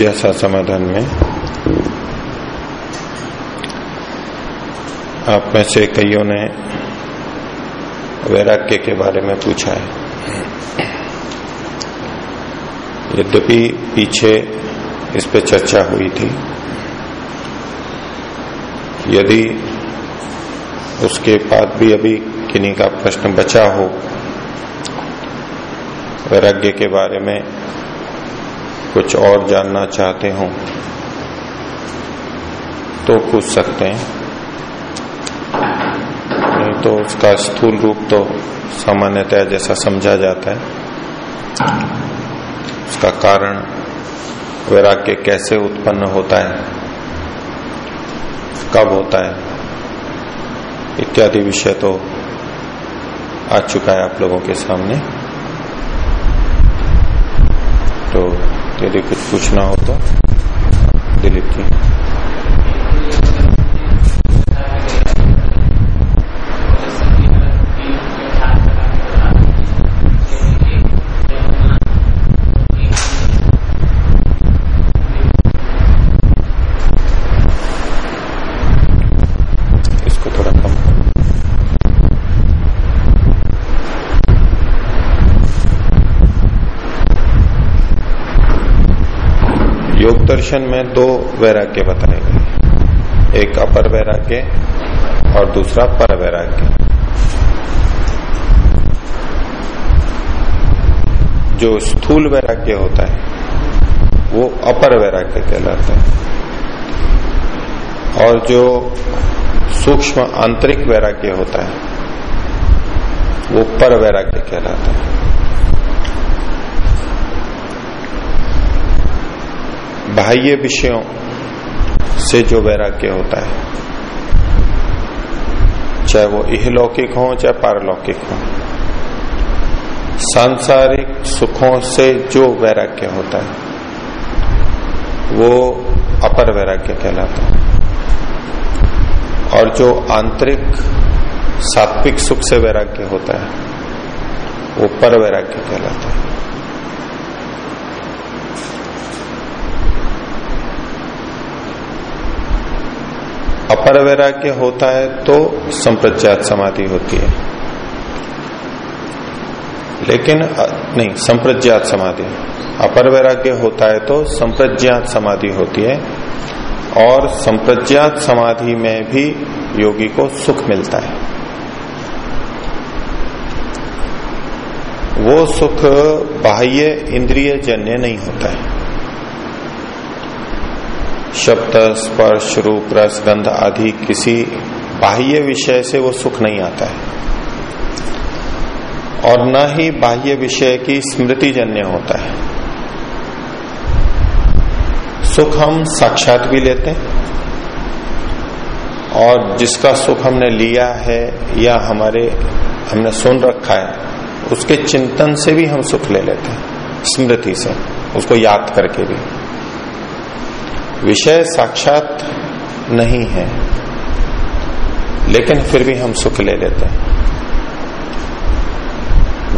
जिज्ञासा समाधान में। आप में से कईयों ने वैराग्य के बारे में पूछा है। यद्यपि पीछे इस पे चर्चा हुई थी, यदि उसके बाद भी अभी किन्हीं का प्रश्न बचा हो, वैराग्य के बारे में कुछ और जानना चाहते हो तो पूछ सकते हैं। नहीं तो उसका स्थूल रूप तो सामान्यतया जैसा समझा जाता है। उसका कारण वैराग्य कैसे उत्पन्न होता है, कब होता है, इत्यादि विषय तो आ चुका है आप लोगों के सामने तो यदि कुछ पूछना हो तो दिलीप जी इसको थोड़ा कम योग दर्शन में दो वैराग्य बताए गए एक अपर वैराग्य और दूसरा पर वैराग्य। जो स्थूल वैराग्य होता है, वो अपर वैराग्य कहलाता है। और जो सूक्ष्म आंतरिक वैराग्य होता है, वो पर वैराग्य कहलाता है। बाह्य विषयों से जो वैराग्य होता है, चाहे वो इहलौकिक हो, चाहे पारलौकिक हो, सांसारिक सुखों से जो वैराग्य होता है, वो अपर वैराग्य कहलाता है। और जो आंतरिक, सात्विक सुख से वैराग्य होता है, वो पर वैराग्य कहलाता है। अपर वैराग्य होता है तो संप्रज्ञात समाधि होती है। लेकिन नहीं, संप्रज्ञात समाधि। अपर वैराग्य होता है तो संप्रज्ञात समाधि होती है और संप्रज्ञात समाधि में भी योगी को सुख मिलता है। वो सुख बाह्य इंद्रिय जन्य नहीं होता है। शब्द, स्पर्श, रूप, रस, गंध आदि किसी बाह्य विषय से वो सुख नहीं आता है। और न ही बाह्य विषय की स्मृति जन्य होता है। सुख हम साक्षात भी लेते हैं, और जिसका सुख हमने लिया है या हमारे, हमने सुन रखा है, उसके चिंतन से भी हम सुख ले लेते हैं, स्मृति से, उसको याद करके भी। विषय साक्षात नहीं है। लेकिन फिर भी हम सुख ले लेते हैं।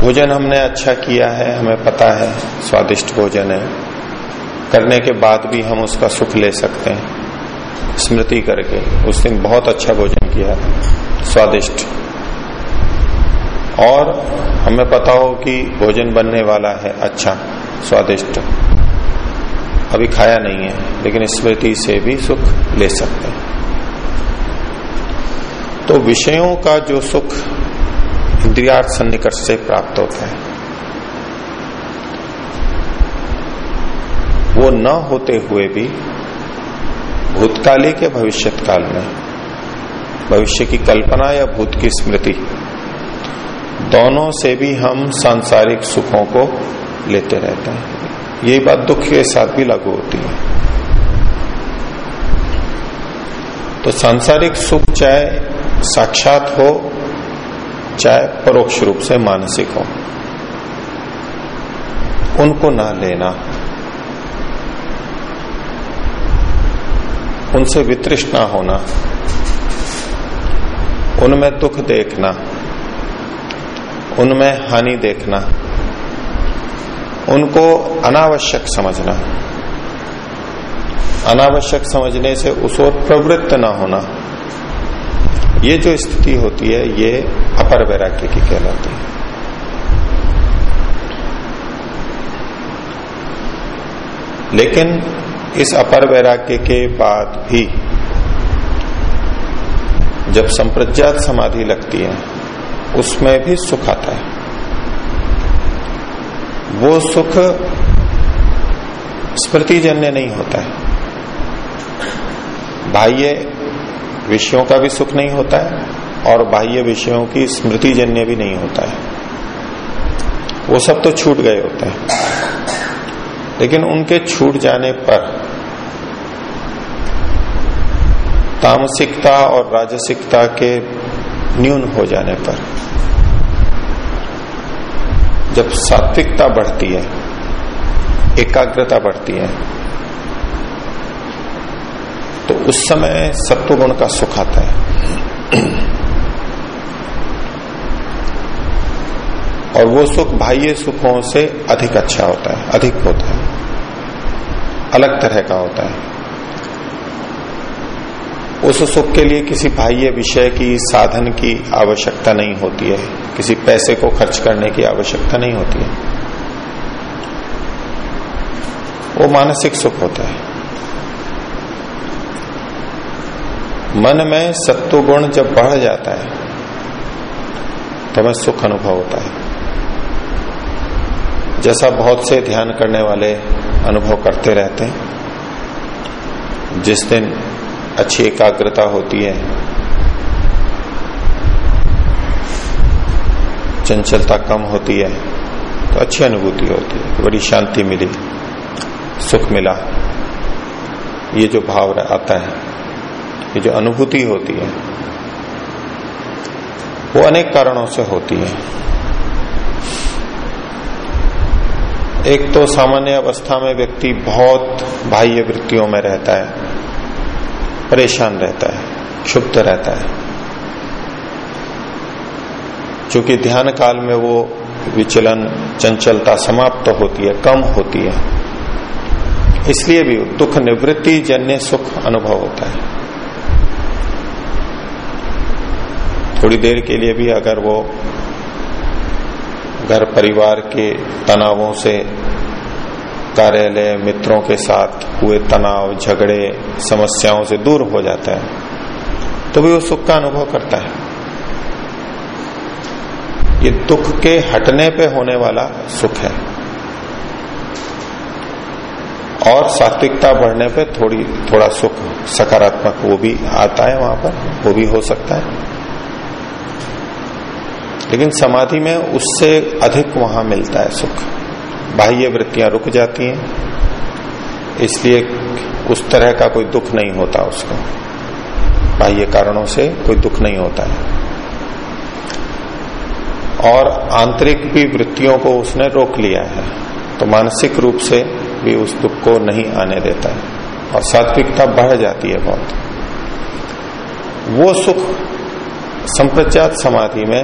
भोजन हमने अच्छा किया है, हमें पता है, स्वादिष्ट भोजन है। करने के बाद भी हम उसका सुख ले सकते हैं। स्मृति करके उस दिन बहुत अच्छा भोजन किया, स्वादिष्ट। और हमें पता हो कि भोजन बनने वाला है अच्छा स्वादिष्ट। अभी खाया नहीं है, लेकिन स्मृति से भी सुख ले सकते हैं। तो विषयों का जो सुख इंद्रियार्थ सन्निकर्ष से प्राप्त होता है, वो न होते हुए भी भूतकाली के भविष्य काल में, भविष्य की कल्पना या भूत की स्मृति, दोनों से भी हम सांसारिक सुखों को लेते रहते हैं। यही बात दुख के साथ भी लागू होती है। तो सांसारिक सुख चाहे साक्षात हो, चाहे परोक्ष रूप से मानसिक हो, उनको ना लेना। उनसे वितृष्ट ना होना। उनमें दुख देखना। उनमें हानि देखना। उनको अनावश्यक समझना। अनावश्यक समझने से उस ओर प्रवृत्त ना होना। ये जो स्थिति होती है, ये अपर वैराग्य की कहलाती है। लेकिन इस अपर वैराग्य के बाद भी जब संप्रज्ञात समाधि लगती है, उसमें भी सुख आता है। वो सुख स्मृतिजन्य नहीं होता है। बाह्य विषयों का भी सुख नहीं होता है और बाह्य विषयों की स्मृतिजन्य भी नहीं होता है। वो सब तो छूट गए होते हैं। लेकिन उनके छूट जाने पर तामसिकता और राजसिकता के न्यून हो जाने पर जब सात्विकता बढ़ती है, एकाग्रता बढ़ती है तो उस समय सत्वगुण का सुख आता है। और वो सुख बाह्य सुखों से अधिक अच्छा होता है, अधिक होता है, अलग तरह का होता है। उस सुख के लिए किसी बाह्य विषय की साधन की आवश्यकता नहीं होती है। किसी पैसे को खर्च करने की आवश्यकता नहीं होती है। वो मानसिक सुख होता है। मन में सत्व गुण जब बढ़ जाता है तो हमें सुख अनुभव होता है। जैसा बहुत से ध्यान करने वाले अनुभव करते रहते हैं, जिस दिन अच्छी एकाग्रता होती है। चंचलता कम होती है तो अच्छी अनुभूति होती है, बड़ी शांति मिली, सुख मिला। ये जो भाव आता है, ये जो अनुभूति होती है, वो अनेक कारणों से होती है। एक तो सामान्य अवस्था में व्यक्ति बहुत बाह्य वृत्तियों में रहता है। परेशान रहता है, क्षुब्ध रहता है। क्योंकि ध्यान काल में वो विचलन, चंचलता समाप्त तो होती है, कम होती है। इसलिए भी दुख निवृत्ति जन्य सुख अनुभव होता है। थोड़ी देर के लिए भी अगर वो घर परिवार के तनावों से कार्यालय मित्रों के साथ हुए तनाव, झगड़े, समस्याओं से दूर हो जाता है तो भी वो सुख का अनुभव करता है। ये दुख के हटने पे होने वाला सुख है। और सात्विकता बढ़ने पे थोड़ी, थोड़ा सुख, सकारात्मक वो भी आता है वहाँ पर, वो भी हो सकता है। लेकिन समाधि में उससे अधिक वहाँ मिलता है सुख। बाह्य वृत्तियाँ रुक जाती हैं। इसलिए उस तरह का कोई दुख नहीं होता उसको। बाह्य कारणों से कोई दुख नहीं होता है। और आंतरिक भी वृत्तियों को उसने रोक लिया है तो मानसिक रूप से भी उस दुख को नहीं आने देता है। और सात्विकता बढ़ जाती है बहुत। वो सुख संप्रचात समाधि में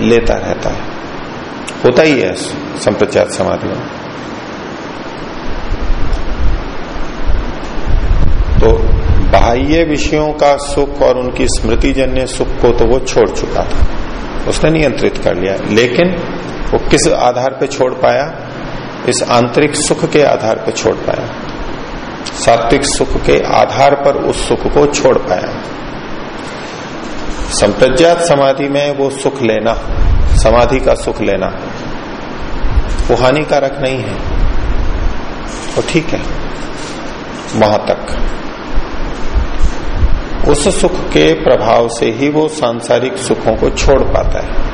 लेता रहता है। होता ही है संप्रचार समाधि में। तो बाह्य विषयों का सुख और उनकी स्मृति जन्य सुख को तो वो छोड़ चुका था। उसने नियंत्रित कर लिया। लेकिन वो किस आधार पे छोड़ पाया? इस आंतरिक सुख के आधार पर छोड़ पाया। सात्विक सुख के आधार पर उस सुख को छोड़ पाया। संप्रज्ञात समाधि में वो सुख लेना समाधि का सुख लेना। वो हानिकारक नहीं है। वो ठीक है। वहाँ तक। उस सुख के प्रभाव से ही वो सांसारिक सुखों को छोड़ पाता है।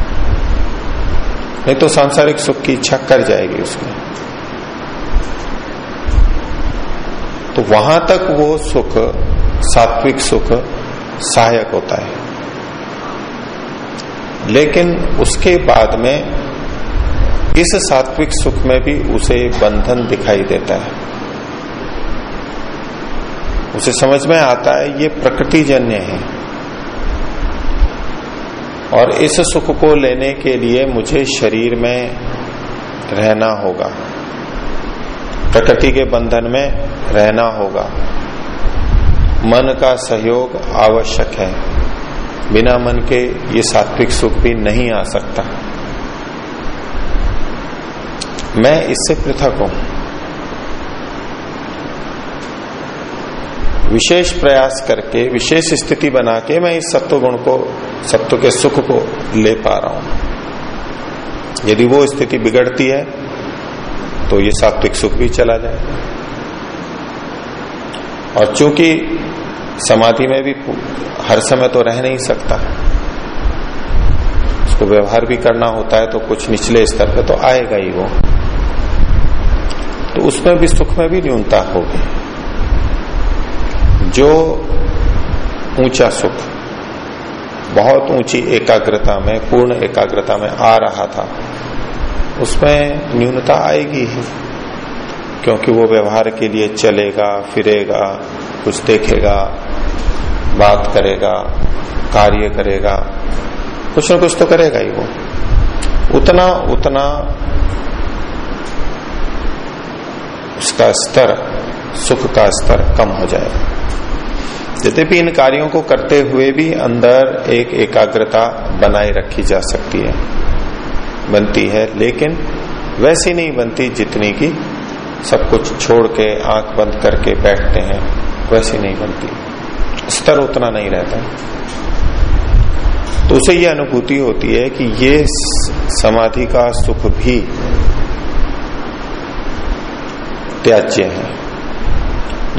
नहीं तो सांसारिक सुख की इच्छा कर जाएगी उसमें। तो वहाँ तक वो सुख, सात्विक सुख सहायक होता है। लेकिन उसके बाद में इस सात्विक सुख में भी उसे बंधन दिखाई देता है। उसे समझ में आता है, ये प्रकृति जन्य है। और इस सुख को लेने के लिए मुझे शरीर में रहना होगा। प्रकृति के बंधन में रहना होगा। मन का सहयोग आवश्यक है। बिना मन के ये सात्विक सुख भी नहीं आ सकता। मैं इससे पृथक हूँ। विशेष प्रयास करके, विशेष स्थिति बना के मैं इस सत्व गुण को, सत्व के सुख को ले पा रहा हूँ। यदि वो स्थिति बिगड़ती है तो ये सात्विक सुख भी चला जाए और चूँकि समाधि में भी हर समय तो रह नहीं सकता। उसको व्यवहार भी करना होता है तो कुछ निचले स्तर पे तो आएगा ही वो। तो उसमें भी सुख में भी न्यूनता होगी। जो ऊँचा सुख, बहुत ऊँची एकाग्रता में, पूर्ण एकाग्रता में आ रहा था, उसमें न्यूनता आएगी ही। क्योंकि वो व्यवहार के लिए चलेगा, फिरेगा, कुछ देखेगा बात करेगा, कार्य करेगा, कुछ ना कुछ तो करेगा ही वो। उतना उतना उसका स्तर, सुख का स्तर कम हो जाएगा यद्यपि इन कार्यों को करते हुए भी अंदर एक एकाग्रता बनाए रखी जा सकती है। बनती है, लेकिन वैसी नहीं बनती जितनी की सब कुछ छोड़ के आँख बंद करके बैठते हैं। वैसी नहीं बनती। स्तर उतना नहीं रहता। तो उसे यह अनुभूति होती है कि ये समाधि का सुख भी त्याज्य है।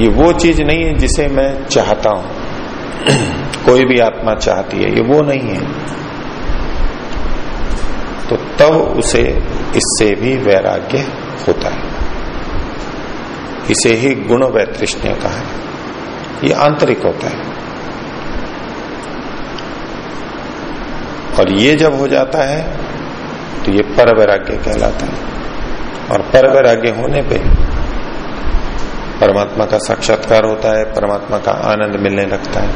ये वो चीज़ नहीं है जिसे मैं चाहता हूँ। कोई भी आत्मा चाहती है, ये वो नहीं है। तो तब उसे इससे भी वैराग्य होता है। इसे ही गुण वैतृष्ण्य कहा है। ये आंतरिक होता है। और ये जब हो जाता है तो ये पर वैराग्य कहलाता है। और पर वैराग्य होने पे परमात्मा का साक्षात्कार होता है, परमात्मा का आनंद मिलने लगता है।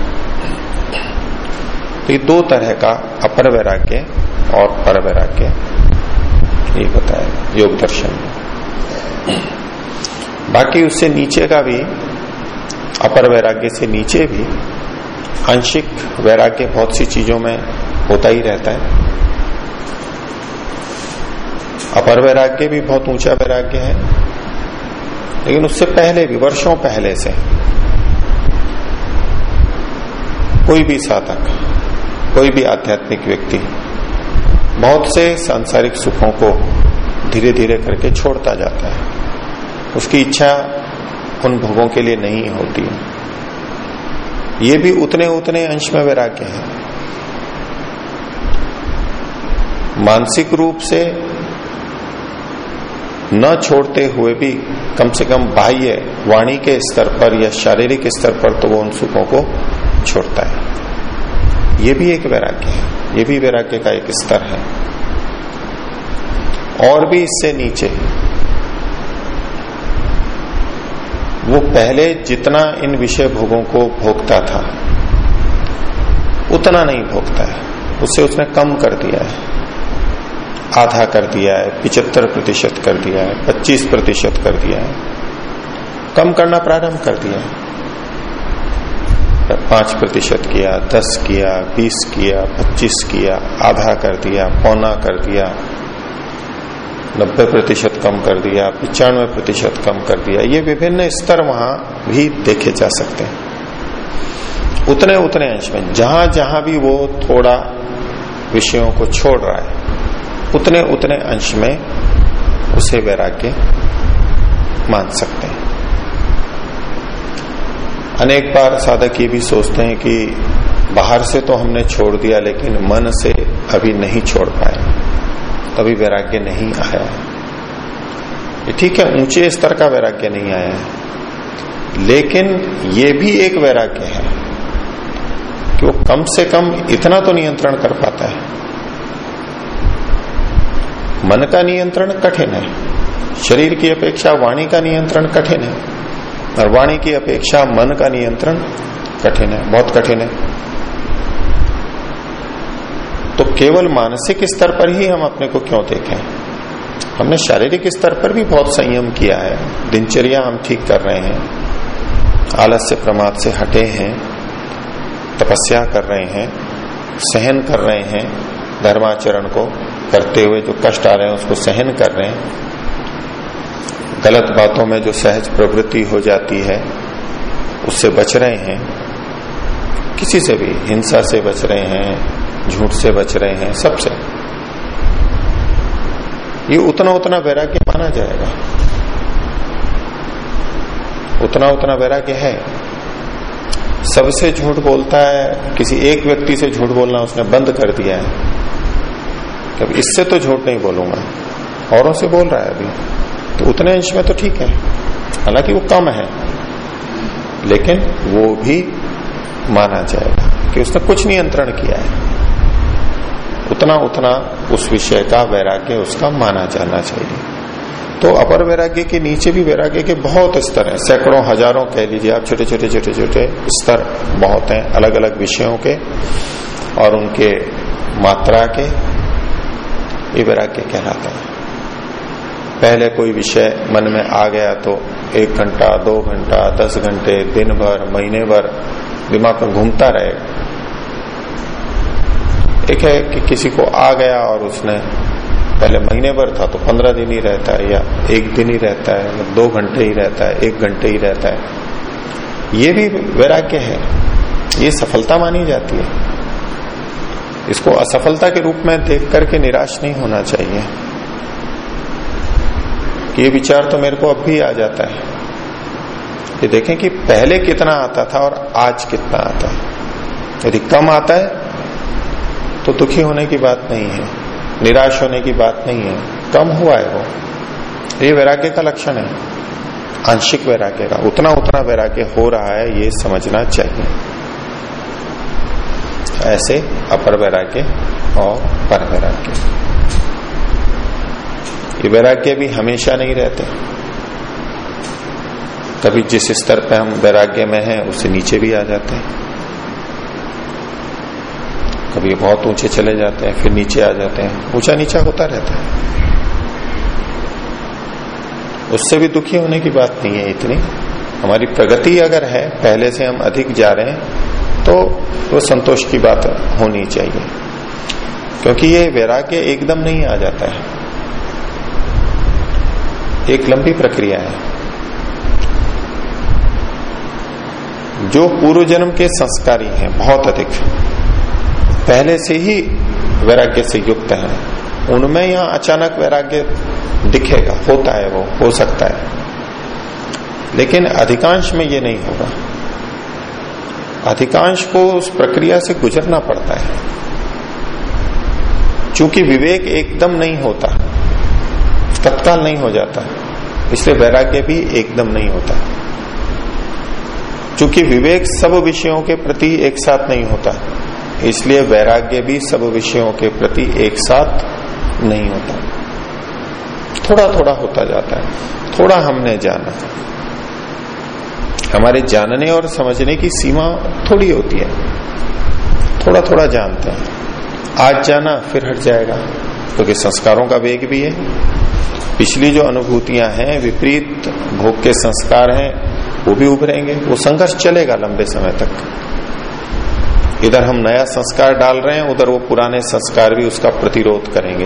तो ये दो तरह का अपर वैराग्य और पर वैराग्य ये बताया योग दर्शन में। बाकी उससे नीचे का भी अपर वैराग्य से नीचे भी आंशिक वैराग्य बहुत सी चीज़ों में होता ही रहता है। अपर वैराग्य भी बहुत ऊँचा वैराग्य है, लेकिन उससे पहले भी, वर्षों पहले से कोई भी साधक, कोई भी आध्यात्मिक व्यक्ति बहुत से सांसारिक सुखों को धीरे धीरे करके छोड़ता जाता है। उसकी इच्छा उन भोगों के लिए नहीं होती। ये भी उतने उतने अंश में वैराग्य है। मानसिक रूप से न छोड़ते हुए भी कम से कम बाह्य वाणी के स्तर पर या शारीरिक स्तर पर तो वो उन सुखों को छोड़ता है। ये भी एक वैराग्य है। ये भी वैराग्य का एक स्तर है। और भी इससे नीचे वो पहले जितना इन विषय भोगों को भोगता था, उतना नहीं भोगता है। उससे उसने कम कर दिया है। आधा कर दिया है, पिचहत्तर प्रतिशत कर दिया है, पच्चीस प्रतिशत कर दिया है। कम करना प्रारंभ कर दिया है। पाँच प्रतिशत किया, दस किया, बीस किया, पच्चीस किया, आधा कर दिया, पौना कर दिया नब्बे प्रतिशत कम कर दिया, पिचानवे प्रतिशत कम कर दिया। ये विभिन्न स्तर वहाँ भी देखे जा सकते हैं। उतने उतने अंश में, जहाँ जहाँ भी वो थोड़ा विषयों को छोड़ रहा है, उतने उतने अंश में उसे वैराग्य मान सकते हैं। अनेक बार साधक ये भी सोचते हैं कि बाहर से तो हमने छोड़ दिया, लेकिन मन से अभी नहीं छोड़ पाए। तभी वैराग्य नहीं आया। ये ठीक है, ऊँचे स्तर का वैराग्य नहीं आया है। लेकिन ये भी एक वैराग्य है कि वो कम से कम इतना तो नियंत्रण कर पाता है। मन का नियंत्रण कठिन है, शरीर की अपेक्षा वाणी का नियंत्रण कठिन है, और वाणी की अपेक्षा मन का नियंत्रण कठिन है, बहुत कठिन है। तो केवल मानसिक स्तर पर ही हम अपने को क्यों देखें? हमने शारीरिक स्तर पर भी बहुत संयम किया है। दिनचर्या हम ठीक कर रहे हैं। आलस्य प्रमाद से हटे हैं। तपस्या कर रहे हैं। सहन कर रहे हैं। धर्माचरण को करते हुए जो कष्ट आ रहे हैं, उसको सहन कर रहे हैं। गलत बातों में जो सहज प्रवृत्ति हो जाती है, उससे बच रहे हैं। किसी से भी, हिंसा से बच रहे हैं। झूठ से बच रहे हैं सबसे ये उतना उतना वैराग्य माना जाएगा। उतना उतना वैराग्य है। सबसे झूठ बोलता है, किसी एक व्यक्ति से झूठ बोलना उसने बंद कर दिया है। कभी इससे तो झूठ नहीं बोलूँगा। औरों से बोल रहा है अभी। तो उतने अंश में तो ठीक है। हालाँकि वो कम है। लेकिन वो भी माना जाएगा कि उसने कुछ नियंत्रण किया है। उतना उतना उस विषय का वैराग्य उसका माना जाना चाहिए। तो अपर वैराग्य के नीचे भी वैराग्य के बहुत स्तर हैं। सैकड़ों, हज़ारों कह लीजिए आप, छोटे छोटे छोटे छोटे स्तर बहुत हैं अलग अलग विषयों के और उनके मात्रा के ये वैराग्य कहलाता है। पहले कोई विषय मन में आ गया तो एक घंटा, दो घंटा, दस घंटे, दिन भर, महीने भर दिमाग में घूमता रहेगा एक है कि किसी को आ गया और उसने पहले महीने भर था तो पंद्रह दिन ही रहता है या एक दिन ही रहता है या दो घंटे ही रहता है, एक घंटे ही रहता है। ये भी वैराग्य है। ये सफलता मानी जाती है। इसको असफलता के रूप में देख करके निराश नहीं होना चाहिए। ये विचार तो मेरे को अब भी आ जाता है। ये देखें कि पहले कितना आता था और आज कितना आता है। यदि कम आता है तो दुखी होने की बात नहीं है, निराश होने की बात नहीं है। कम हुआ है वो। ये वैराग्य का लक्षण है। आंशिक वैराग्य का। उतना उतना वैराग्य हो रहा है, ये समझना चाहिए। ऐसे अपर वैराग्य और पर वैराग्य। ये वैराग्य भी हमेशा नहीं रहते। कभी जिस स्तर पे हम वैराग्य में हैं, उससे नीचे भी आ जाते हैं। कभी बहुत ऊँचे चले जाते हैं, फिर नीचे आ जाते हैं। ऊँचा नीचा होता रहता है। उससे भी दुखी होने की बात नहीं है इतनी। हमारी प्रगति अगर है, पहले से हम अधिक जा रहे हैं तो वो संतोष की बात होनी चाहिए। क्योंकि ये वैराग्य एकदम नहीं आ जाता है। एक लंबी प्रक्रिया है। जो पूर्व जन्म के संस्कारी हैं, बहुत अधिक। पहले से ही वैराग्य से युक्त है। उनमें यहाँ अचानक वैराग्य दिखेगा, होता है वो, हो सकता है। लेकिन अधिकांश में ये नहीं होगा। अधिकांश को उस प्रक्रिया से गुजरना पड़ता है। चूँकि विवेक एकदम नहीं होता, तत्काल नहीं हो जाता, इसलिए वैराग्य भी एकदम नहीं होता। चूँकि विवेक सब विषयों के प्रति एक साथ नहीं होता। इसलिए वैराग्य भी सब विषयों के प्रति एक साथ नहीं होता। थोड़ा थोड़ा होता जाता है, थोड़ा हमने जाना। हमारे जानने और समझने की सीमा थोड़ी होती है, थोड़ा थोड़ा जानते हैं। आज जाना, फिर हट जाएगा, क्योंकि तो संस्कारों का वेग भी है। पिछली जो अनुभूतियाँ हैं, विपरीत भोग के संस्कार हैं, वो भी उभरेंगे, वो संघर्ष चलेगा लंबे समय तक। इधर हम नया संस्कार डाल रहे हैं, उधर वो पुराने संस्कार भी उसका प्रतिरोध करेंगे।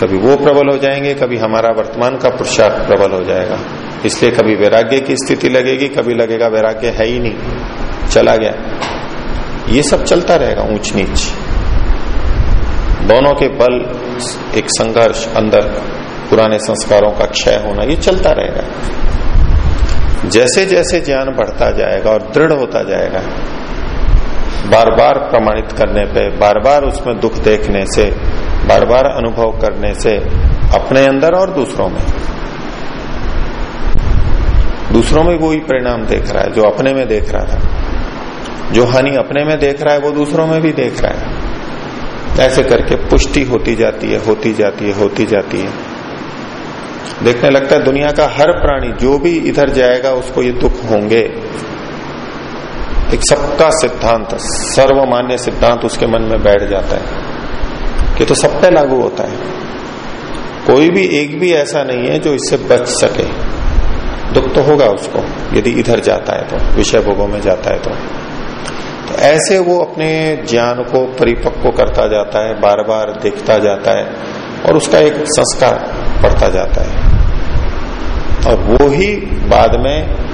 कभी वो प्रबल हो जाएँगे, कभी हमारा वर्तमान का पुरुषार्थ प्रबल हो जाएगा। इसलिए कभी वैराग्य की स्थिति लगेगी, कभी लगेगा वैराग्य है ही नहीं, चला गया। ये सब चलता रहेगा ऊंच नीच दोनों के बल, एक संघर्ष अंदर पुराने संस्कारों का क्षय होना, ये चलता रहेगा। जैसे जैसे ज्ञान बढ़ता जाएगा और दृढ़ होता जाएगा बार बार प्रमाणित करने पे बार बार उसमें दुख देखने से बार बार अनुभव करने से, अपने अंदर और दूसरों में। दूसरों में वही परिणाम देख रहा है, जो अपने में देख रहा था। जो हानि अपने में देख रहा है, वो दूसरों में भी देख रहा है। ऐसे करके पुष्टि होती जाती है, होती जाती है, होती जाती है। देखने लगता है दुनिया का हर प्राणी, जो भी इधर जाएगा, उसको ये दुख होंगे। एक सबका सिद्धांत, सर्वमान्य सिद्धांत उसके मन में बैठ जाता है। कि तो सब पे लागू होता है। कोई भी एक भी ऐसा नहीं है जो इससे बच सके। दुख तो होगा उसको, यदि इधर जाता है तो विषय भोगों में जाता है तो। तो ऐसे वो अपने ज्ञान को, परिपक्व करता जाता है बार बार देखता जाता है और उसका एक संस्कार पड़ता जाता है। और वो ही बाद में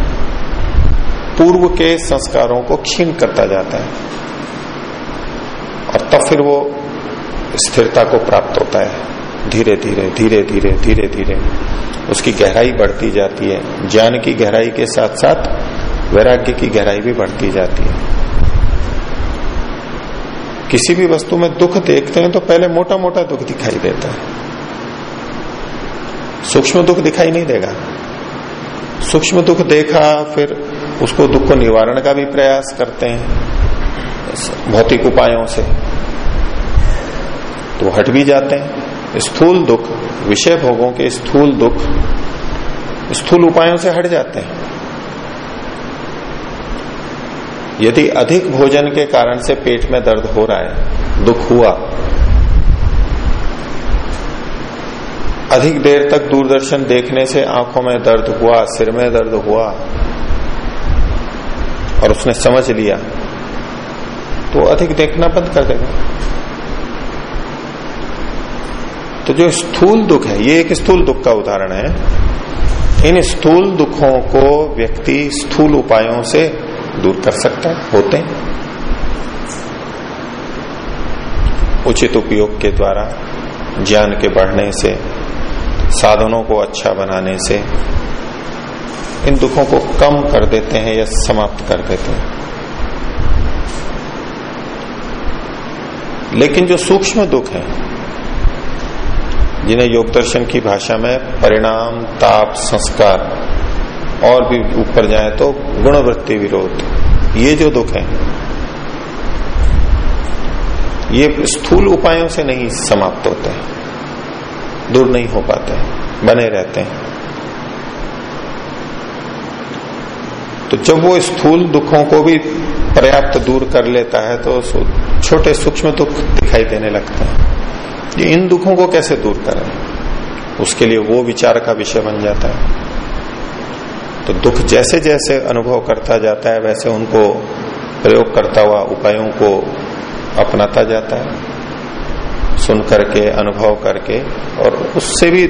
पूर्व के संस्कारों को क्षीण करता जाता है और तब फिर वो स्थिरता को प्राप्त होता है। धीरे धीरे धीरे धीरे धीरे धीरे। उसकी गहराई बढ़ती जाती है। ज्ञान की गहराई के साथ साथ वैराग्य की गहराई भी बढ़ती जाती है। किसी भी वस्तु में दुख देखते हैं तो पहले मोटा मोटा दुख दिखाई देता है। सूक्ष्म दुख दिखाई नहीं देगा। सूक्ष्म दुख देखा, फिर उसको दुख को निवारण का भी प्रयास करते हैं भौतिक उपायों से। तो हट भी जाते हैं। स्थूल दुख, विषय भोगों के स्थूल दुख, स्थूल उपायों से हट जाते हैं। यदि अधिक भोजन के कारण से पेट में दर्द हो रहा है, दुख हुआ अधिक देर तक दूरदर्शन देखने से आँखों में दर्द हुआ, सिर में दर्द हुआ, और उसने समझ लिया तो अधिक देखना बंद कर देगा। तो जो स्थूल दुख है, ये एक स्थूल दुख का उदाहरण है। इन स्थूल दुखों को व्यक्ति स्थूल उपायों से दूर कर सकता है, होते हैं। उचित उपयोग के द्वारा, ज्ञान के बढ़ने से साधनों को अच्छा बनाने से इन दुखों को कम कर देते हैं या समाप्त कर देते हैं। लेकिन जो सूक्ष्म दुख है, जिन्हें योग दर्शन की भाषा में परिणाम, ताप, संस्कार और भी ऊपर जाए तो गुणवृत्ति विरोध, ये जो दुख है, ये स्थूल उपायों से नहीं समाप्त होते दूर नहीं हो पाते, बने रहते हैं। तो जब वो स्थूल दुखों को भी पर्याप्त दूर कर लेता है तो छोटे सूक्ष्म दुख दिखाई देने लगते हैं। इन दुखों को कैसे दूर करें? उसके लिए वो विचार का विषय बन जाता है। तो दुख जैसे जैसे अनुभव करता जाता है, वैसे उनको प्रयोग करता हुआ उपायों को अपनाता जाता है। सुन करके अनुभव करके और उससे भी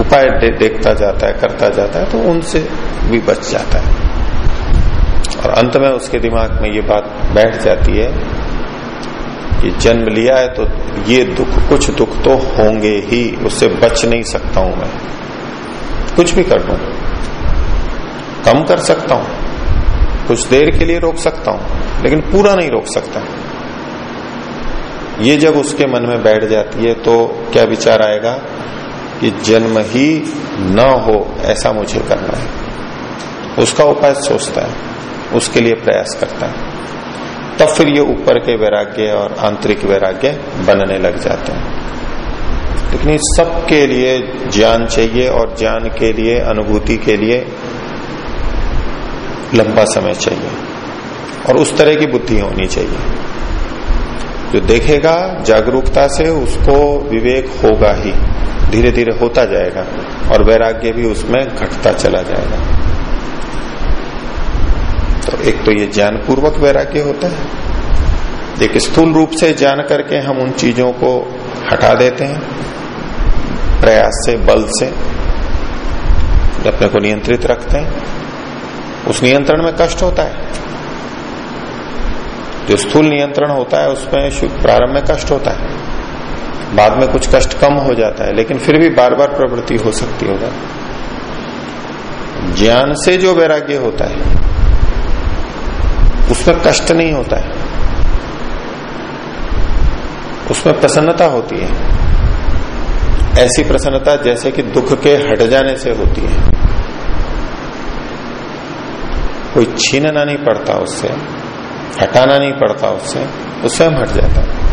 उपाय दे, देखता जाता है करता जाता है तो उनसे भी बच जाता है। और अंत में उसके दिमाग में ये बात बैठ जाती है कि जन्म लिया है तो ये दुख कुछ दुख तो होंगे ही उससे बच नहीं सकता हूँ मैं। कुछ भी कर दू कम कर सकता हूँ। कुछ देर के लिए रोक सकता हूँ लेकिन पूरा नहीं रोक सकता। ये जब उसके मन में बैठ जाती है तो क्या विचार आएगा कि जन्म ही न हो, ऐसा मुझे करना है। उसका उपाय सोचता है, उसके लिए प्रयास करता है। तब फिर ये ऊपर के वैराग्य और आंतरिक वैराग्य बनने लग जाते हैं। लेकिन इस सब लिए ज्ञान चाहिए और ज्ञान के लिए, अनुभूति के लिए लंबा समय चाहिए। और उस तरह की बुद्धि होनी चाहिए। जो देखेगा, जागरूकता से उसको विवेक होगा ही। धीरे धीरे होता जाएगा और वैराग्य भी उसमें घटता चला जाएगा। तो एक तो ये ज्ञान पूर्वक वैराग्य होता है। एक स्थूल रूप से जान करके हम उन चीज़ों को हटा देते हैं, प्रयास से, बल से, अपने को नियंत्रित रखते हैं। उस नियंत्रण में कष्ट होता है। जो स्थूल नियंत्रण होता है, उसमें प्रारंभ में कष्ट होता है। बाद में कुछ कष्ट कम हो जाता है, लेकिन फिर भी बार बार प्रवृत्ति हो सकती होगा ज्ञान से जो वैराग्य होता है, उसमें कष्ट नहीं होता है। उसमें प्रसन्नता होती है। ऐसी प्रसन्नता जैसे कि दुख के हट जाने से होती है। कोई छीनना नहीं पड़ता उससे। हटाना नहीं पड़ता उससे, वो स्वयं हट जाता है।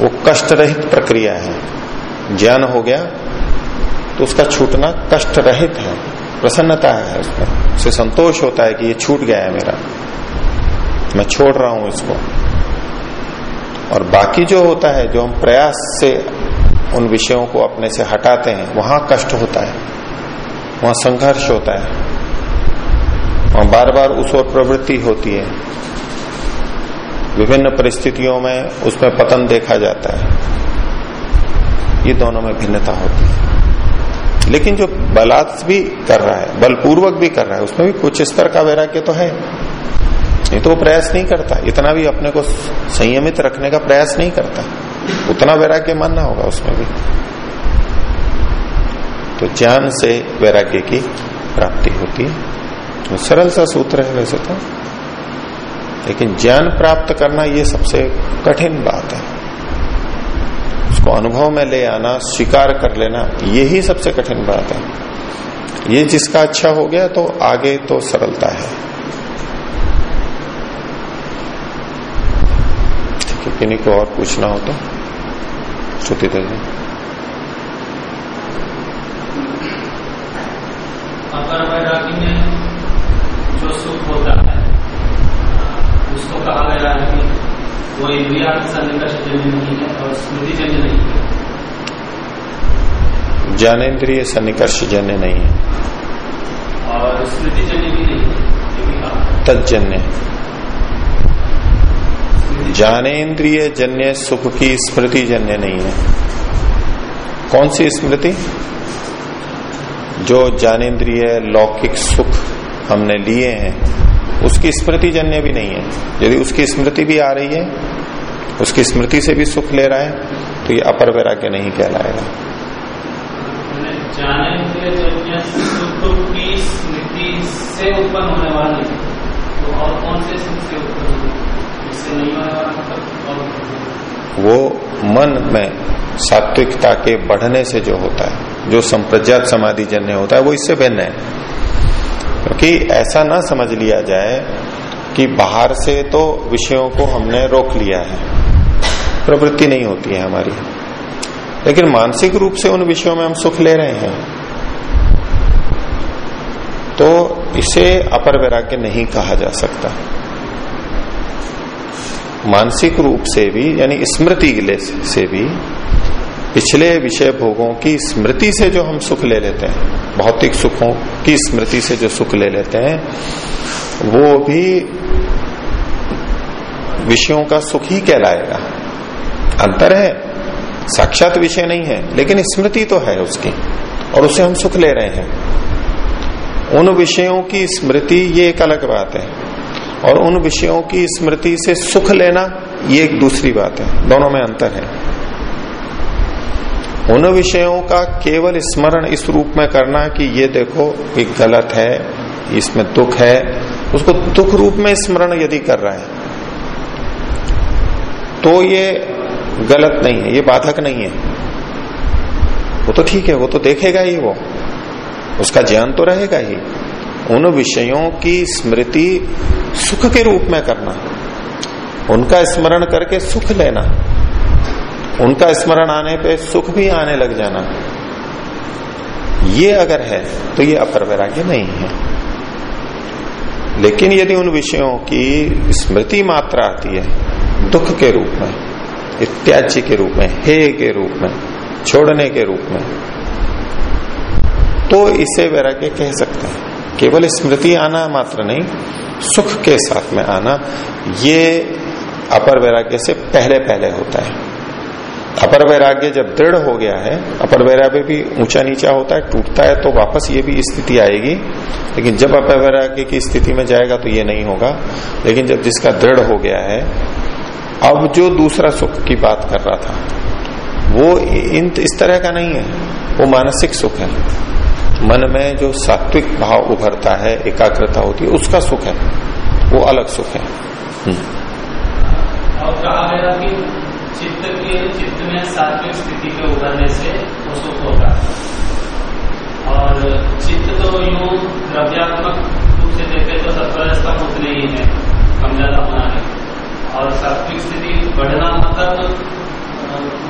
वो कष्ट रहित प्रक्रिया है। ज्ञान हो गया तो उसका छूटना कष्ट रहित है, प्रसन्नता है उसमें। उसे संतोष होता है कि ये छूट गया है मेरा। मैं छोड़ रहा हूँ इसको। और बाकी जो होता है, जो हम प्रयास से उन विषयों को अपने से हटाते हैं, वहाँ कष्ट होता है। वहाँ संघर्ष होता है। वहाँ बार बार उस ओर प्रवृत्ति होती है। विभिन्न परिस्थितियों में उसमें पतन देखा जाता है। ये दोनों में भिन्नता होती है। लेकिन जो बलात् भी कर रहा है, बलपूर्वक भी कर रहा है, उसमें भी कुछ स्तर का वैराग्य तो है। नहीं तो वो प्रयास नहीं करता। इतना भी अपने को संयमित रखने का प्रयास नहीं करता। उतना वैराग्य मानना होगा उसमें भी। तो ज्ञान से वैराग्य की प्राप्ति होती है। तो सरल सा सूत्र है वैसे तो। लेकिन ज्ञान प्राप्त करना ये सबसे कठिन बात है। उसको अनुभव में ले आना, स्वीकार कर लेना ये ही सबसे कठिन बात है। ये जिसका अच्छा हो गया तो आगे तो सरलता है। किन्हीं को और पूछना हो तो? श्रुति दे अगर सुख होता है। उसको कहा गया है कि वो इंद्रिया सन्निकर्ष जन्य नहीं है और स्मृति जन्य नहीं है। ज्ञानेन्द्रिय सन्निकर्ष जन्य नहीं है। और स्मृति जन्य भी नहीं है तजन्य ज्ञानेन्द्रिय जन्य सुख की स्मृति जन्य नहीं है। कौन सी स्मृति? जो ज्ञानेन्द्रिय लौकिक सुख हमने लिए हैं उसकी स्मृति जन्य भी नहीं है। यदि उसकी स्मृति भी आ रही है उसकी स्मृति से भी सुख ले रहा है तो ये अपर वैराग्य नहीं कहलाएगा। तो और कौन से सुख से उत्पन्न वो मन में सात्विकता के बढ़ने से जो होता है जो संप्रज्ञात समाधि जन्य होता है वो इससे भिन्न है। क्योंकि ऐसा ना समझ लिया जाए कि बाहर से तो विषयों को हमने रोक लिया है, प्रवृत्ति नहीं होती है हमारी। लेकिन मानसिक रूप से उन विषयों में हम सुख ले रहे हैं। तो इसे अपर वैराग्य नहीं कहा जा सकता। मानसिक रूप से भी, यानी स्मृति से भी पिछले विषय भोगों की स्मृति से जो हम सुख ले लेते हैं, भौतिक सुखों की स्मृति से जो सुख ले लेते हैं, वो भी विषयों का सुख ही कहलाएगा। अंतर है, साक्षात विषय नहीं है, लेकिन स्मृति तो है उसकी, और उसे हम सुख ले रहे हैं। उन विषयों की स्मृति ये एक अलग बात है, और उन विषयों की स्मृति से सुख लेना ये एक दूसरी बात है। दोनों में अंतर है। उन विषयों का केवल स्मरण इस रूप में करना कि ये देखो कि गलत है, इसमें दुख है। उसको दुख रूप में स्मरण यदि कर रहा है तो ये गलत नहीं है, ये बाधक नहीं है। वो तो ठीक है, वो तो देखेगा ही वो। उसका ज्ञान तो रहेगा ही। उन विषयों की स्मृति सुख के रूप में करना, उनका स्मरण करके सुख लेना। उनका स्मरण आने पे सुख भी आने लग जाना। ये अगर है तो ये अपर वैराग्य नहीं है। लेकिन यदि उन विषयों की स्मृति मात्रा आती है, दुख के रूप में इत्याज्य के रूप में हे के रूप में, छोड़ने के रूप में तो इसे वैराग्य कह सकते हैं। केवल स्मृति आना मात्र नहीं, सुख के साथ में आना, ये अपर वैराग्य से पहले पहले होता है। अपर वैराग्य जब दृढ़ हो गया है, अपर वैराग्य भी ऊँचा नीचा होता है, टूटता है तो वापस ये भी स्थिति आएगी। लेकिन जब अपर वैराग्य की स्थिति में जाएगा तो ये नहीं होगा। लेकिन जब जिसका दृढ़ हो गया है, अब जो दूसरा सुख की बात कर रहा था, वो इन, इस तरह का नहीं है। वो मानसिक सुख है। मन में जो सात्विक भाव उभरता है, एकाग्रता होती है, उसका सुख है। वो अलग सुख है। कि चित्त के चित्त में सात्विक स्थिति के उभरने से वो सुख होता है और चित्त तो यूँ द्रव्यात्मक रूप से देखे तो सत्वरस उतने ही है कम ज़्यादा होना है और सात्विक स्थिति बढ़ना मतलब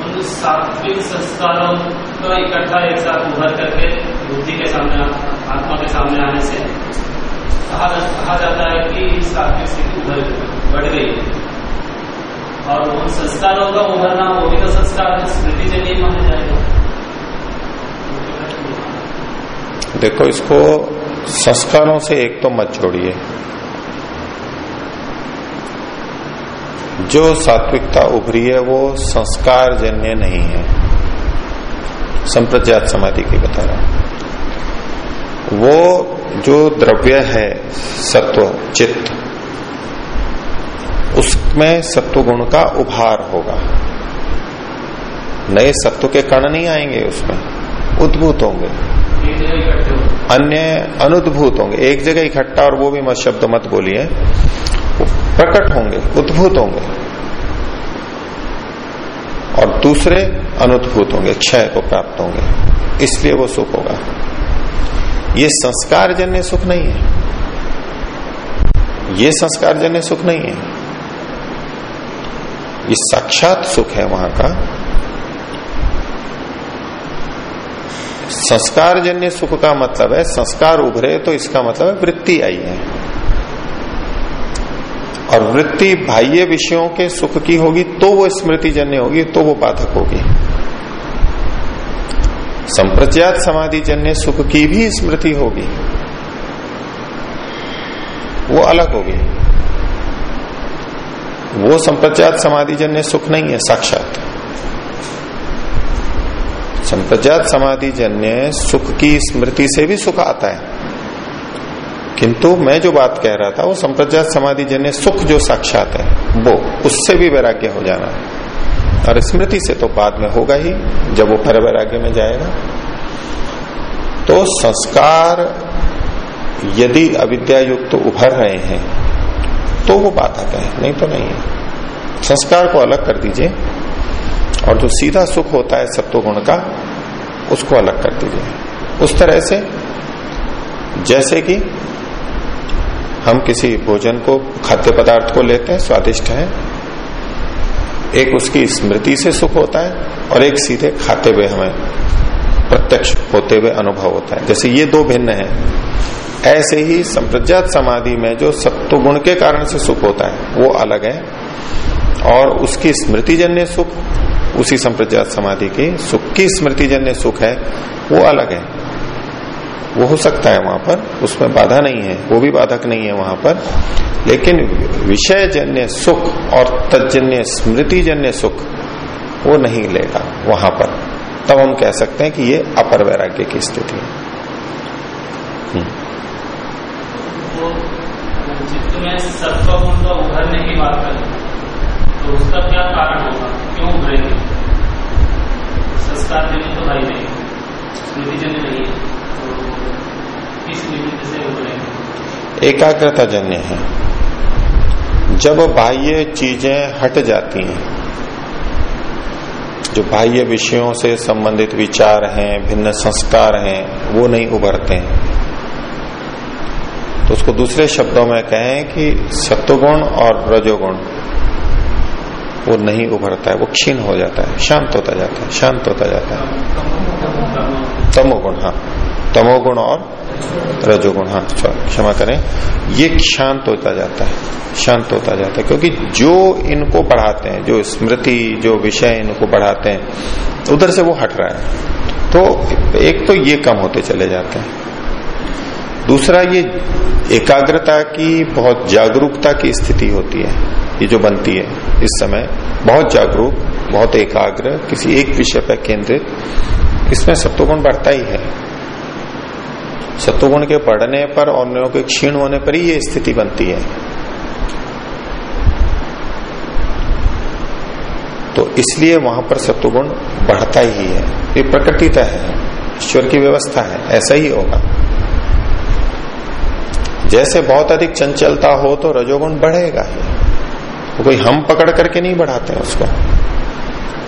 उन सात्विक संस्कारों को इकट्ठा एक साथ उभर करके बुद्धि के सामने, आत्मा के सामने आने से कहा जाता है कि सात्विक स्थिति उभर, बढ़ गई। और उन संस्कारों का उभरना वो भी तो संस्कार स्मृति से नहीं माना जाएगा। देखो, इसको संस्कारों से एक तो मत जोड़िए जो सात्विकता उभरी है, वो संस्कार जन्य नहीं है। संप्रज्ञात समाधि की बता रहा वो जो द्रव्य है, सत्व, चित्त उसमें सत्व गुण का उभार होगा। नए सत्व के कण नहीं आएँगे उसमें। उद्भूत होंगे। अन्य अनुद्भूत होंगे। एक जगह इकट्ठा और वो भी मत शब्द मत बोलिए। प्रकट होंगे, उद्भूत होंगे। और दूसरे अनुद्भूत होंगे, क्षय को प्राप्त होंगे। इसलिए वो सुख होगा। ये संस्कार जन्य सुख नहीं है। ये संस्कार जन्य सुख नहीं है। ये साक्षात सुख है वहाँ का। संस्कार जन्य सुख का मतलब है, संस्कार उभरे तो इसका मतलब है वृत्ति आई है। और वृत्ति बाह्य विषयों के सुख की होगी तो वो स्मृति जन्य होगी तो वो बाधक होगी। संप्रज्ञात समाधि जन्य सुख की भी स्मृति होगी। वो अलग होगी। वो संप्रज्ञात समाधि जन्य सुख नहीं है, साक्षात। संप्रज्ञात समाधि जन्य सुख की स्मृति से भी सुख आता है। किंतु मैं जो बात कह रहा था, वो संप्रज्ञात समाधि जन्य सुख जो साक्षात है, वो उससे भी वैराग्य हो जाना है। और स्मृति से तो बाद में होगा ही, जब वो पर वैराग्य में जाएगा। तो संस्कार यदि अविद्या युक्त तो उभर रहे हैं तो वो बाधक है, नहीं तो नहीं है। संस्कार को अलग कर दीजिए, और जो सीधा सुख होता है सत्व गुण का, उसको अलग कर दीजिए। उस तरह से, जैसे कि हम किसी भोजन को, खाद्य पदार्थ को लेते हैं, स्वादिष्ट है, एक उसकी स्मृति से सुख होता है, और एक सीधे खाते हुए हमें प्रत्यक्ष होते हुए अनुभव होता है। जैसे ये दो भिन्न है ऐसे ही संप्रज्ञात समाधि में जो सत्व गुण के कारण से सुख होता है, वो अलग है। और उसकी स्मृतिजन्य सुख, उसी संप्रज्ञात समाधि की सुख की स्मृतिजन्य सुख है, वो अलग है। वो हो सकता है वहाँ पर, उसमें बाधा नहीं है, वो भी बाधक नहीं है वहाँ पर। लेकिन विषय जन्य सुख और तजन्य स्मृतिजन्य सुख, वो नहीं लेगा वहाँ पर। तब हम कह सकते हैं कि ये अपर वैराग्य की स्थिति है। हम्म। चित्त में सत्व गुण का उभरने की बात करें तो उसका क्या कारण होगा? क्यों उभरेंगे? संस्कार जन्य तो भाई नहीं, स्मृति जन्य नहीं है तो किस निमित्त से उभरेंगे? एकाग्रता जन्य है। जब बाह्य चीज़ें हट जाती हैं, जो बाह्य विषयों से संबंधित विचार हैं, भिन्न संस्कार हैं, वो नहीं उभरते हैं। तो उसको दूसरे शब्दों में कहें कि सत्वगुण और रजोगुण, वो नहीं उभरता है, वो क्षीण हो जाता है, शांत होता जाता है, शांत होता जाता है। तमोगुण हाँ। तमोगुण और रजोगुण हाँ क्षमा करें। ये शांत होता जाता है, शांत होता जाता है, क्योंकि जो इनको बढ़ाते हैं, जो स्मृति, जो विषय इनको बढ़ाते हैं, उधर से वो हट रहा है। तो एक तो ये कम होते चले जाते हैं। दूसरा ये एकाग्रता की, बहुत जागरूकता की स्थिति होती है, ये जो बनती है इस समय, बहुत जागरूक, बहुत एकाग्र, किसी एक विषय पर केंद्रित, इसमें सत्वगुण बढ़ता ही है। सत्वगुण के बढ़ने पर और के क्षीण होने पर ही ये स्थिति बनती है। तो इसलिए वहाँ पर सत्वगुण बढ़ता ही है। ये प्रकृतिता है, ईश्वर की व्यवस्था है, ऐसा ही होगा। जैसे बहुत अधिक चंचलता हो तो रजोगुण बढ़ेगा। तो कोई हम पकड़ करके नहीं बढ़ाते उसको।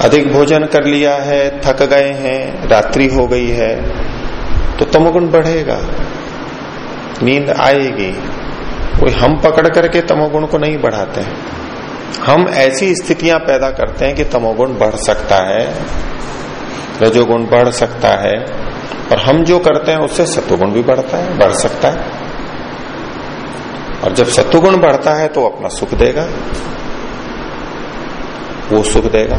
अधिक भोजन कर लिया है, थक गए हैं, रात्रि हो गई है तो तमोगुण बढ़ेगा। नींद आएगी। कोई हम पकड़ करके तमोगुण को नहीं बढ़ाते हैं। हम ऐसी स्थितियाँ पैदा करते हैं कि तमोगुण बढ़ सकता है, रजोगुण बढ़ सकता है, और हम जो करते हैं उससे सत्वगुण भी बढ़ता है, बढ़ सकता है। और जब सत्वगुण बढ़ता है तो अपना सुख देगा। वो सुख देगा।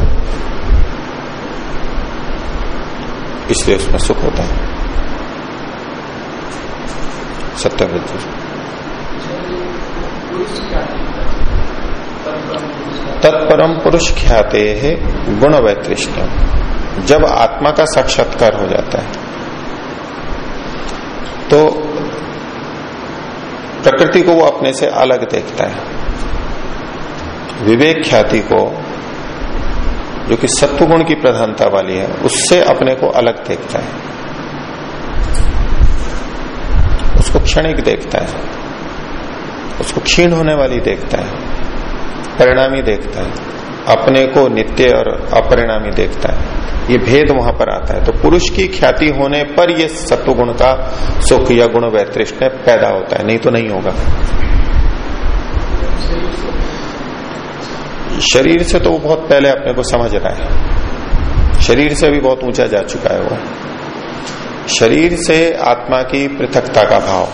इसलिए उसमें सुख होता है। सत्यवृत्ति तत्परम पुरुष ख्याते है गुण वैतृष्ण जब आत्मा का साक्षात्कार हो जाता है तो प्रकृति को वो अपने से अलग देखता है। विवेक ख्याति को, जो कि सत्वगुण की प्रधानता वाली है, उससे अपने को अलग देखता है। उसको क्षणिक देखता है। उसको क्षीण होने वाली देखता है। परिणामी देखता है। अपने को नित्य और अपरिणामी देखता है। ये भेद वहाँ पर आता है। तो पुरुष की ख्याति होने पर ये सत्व गुण का, सुख या गुण वैतृष्ण पैदा होता है। नहीं तो नहीं होगा। शरीर से तो वो बहुत पहले अपने को समझ रहा है। शरीर से भी बहुत ऊँचा जा चुका है वो। शरीर से आत्मा की पृथकता का भाव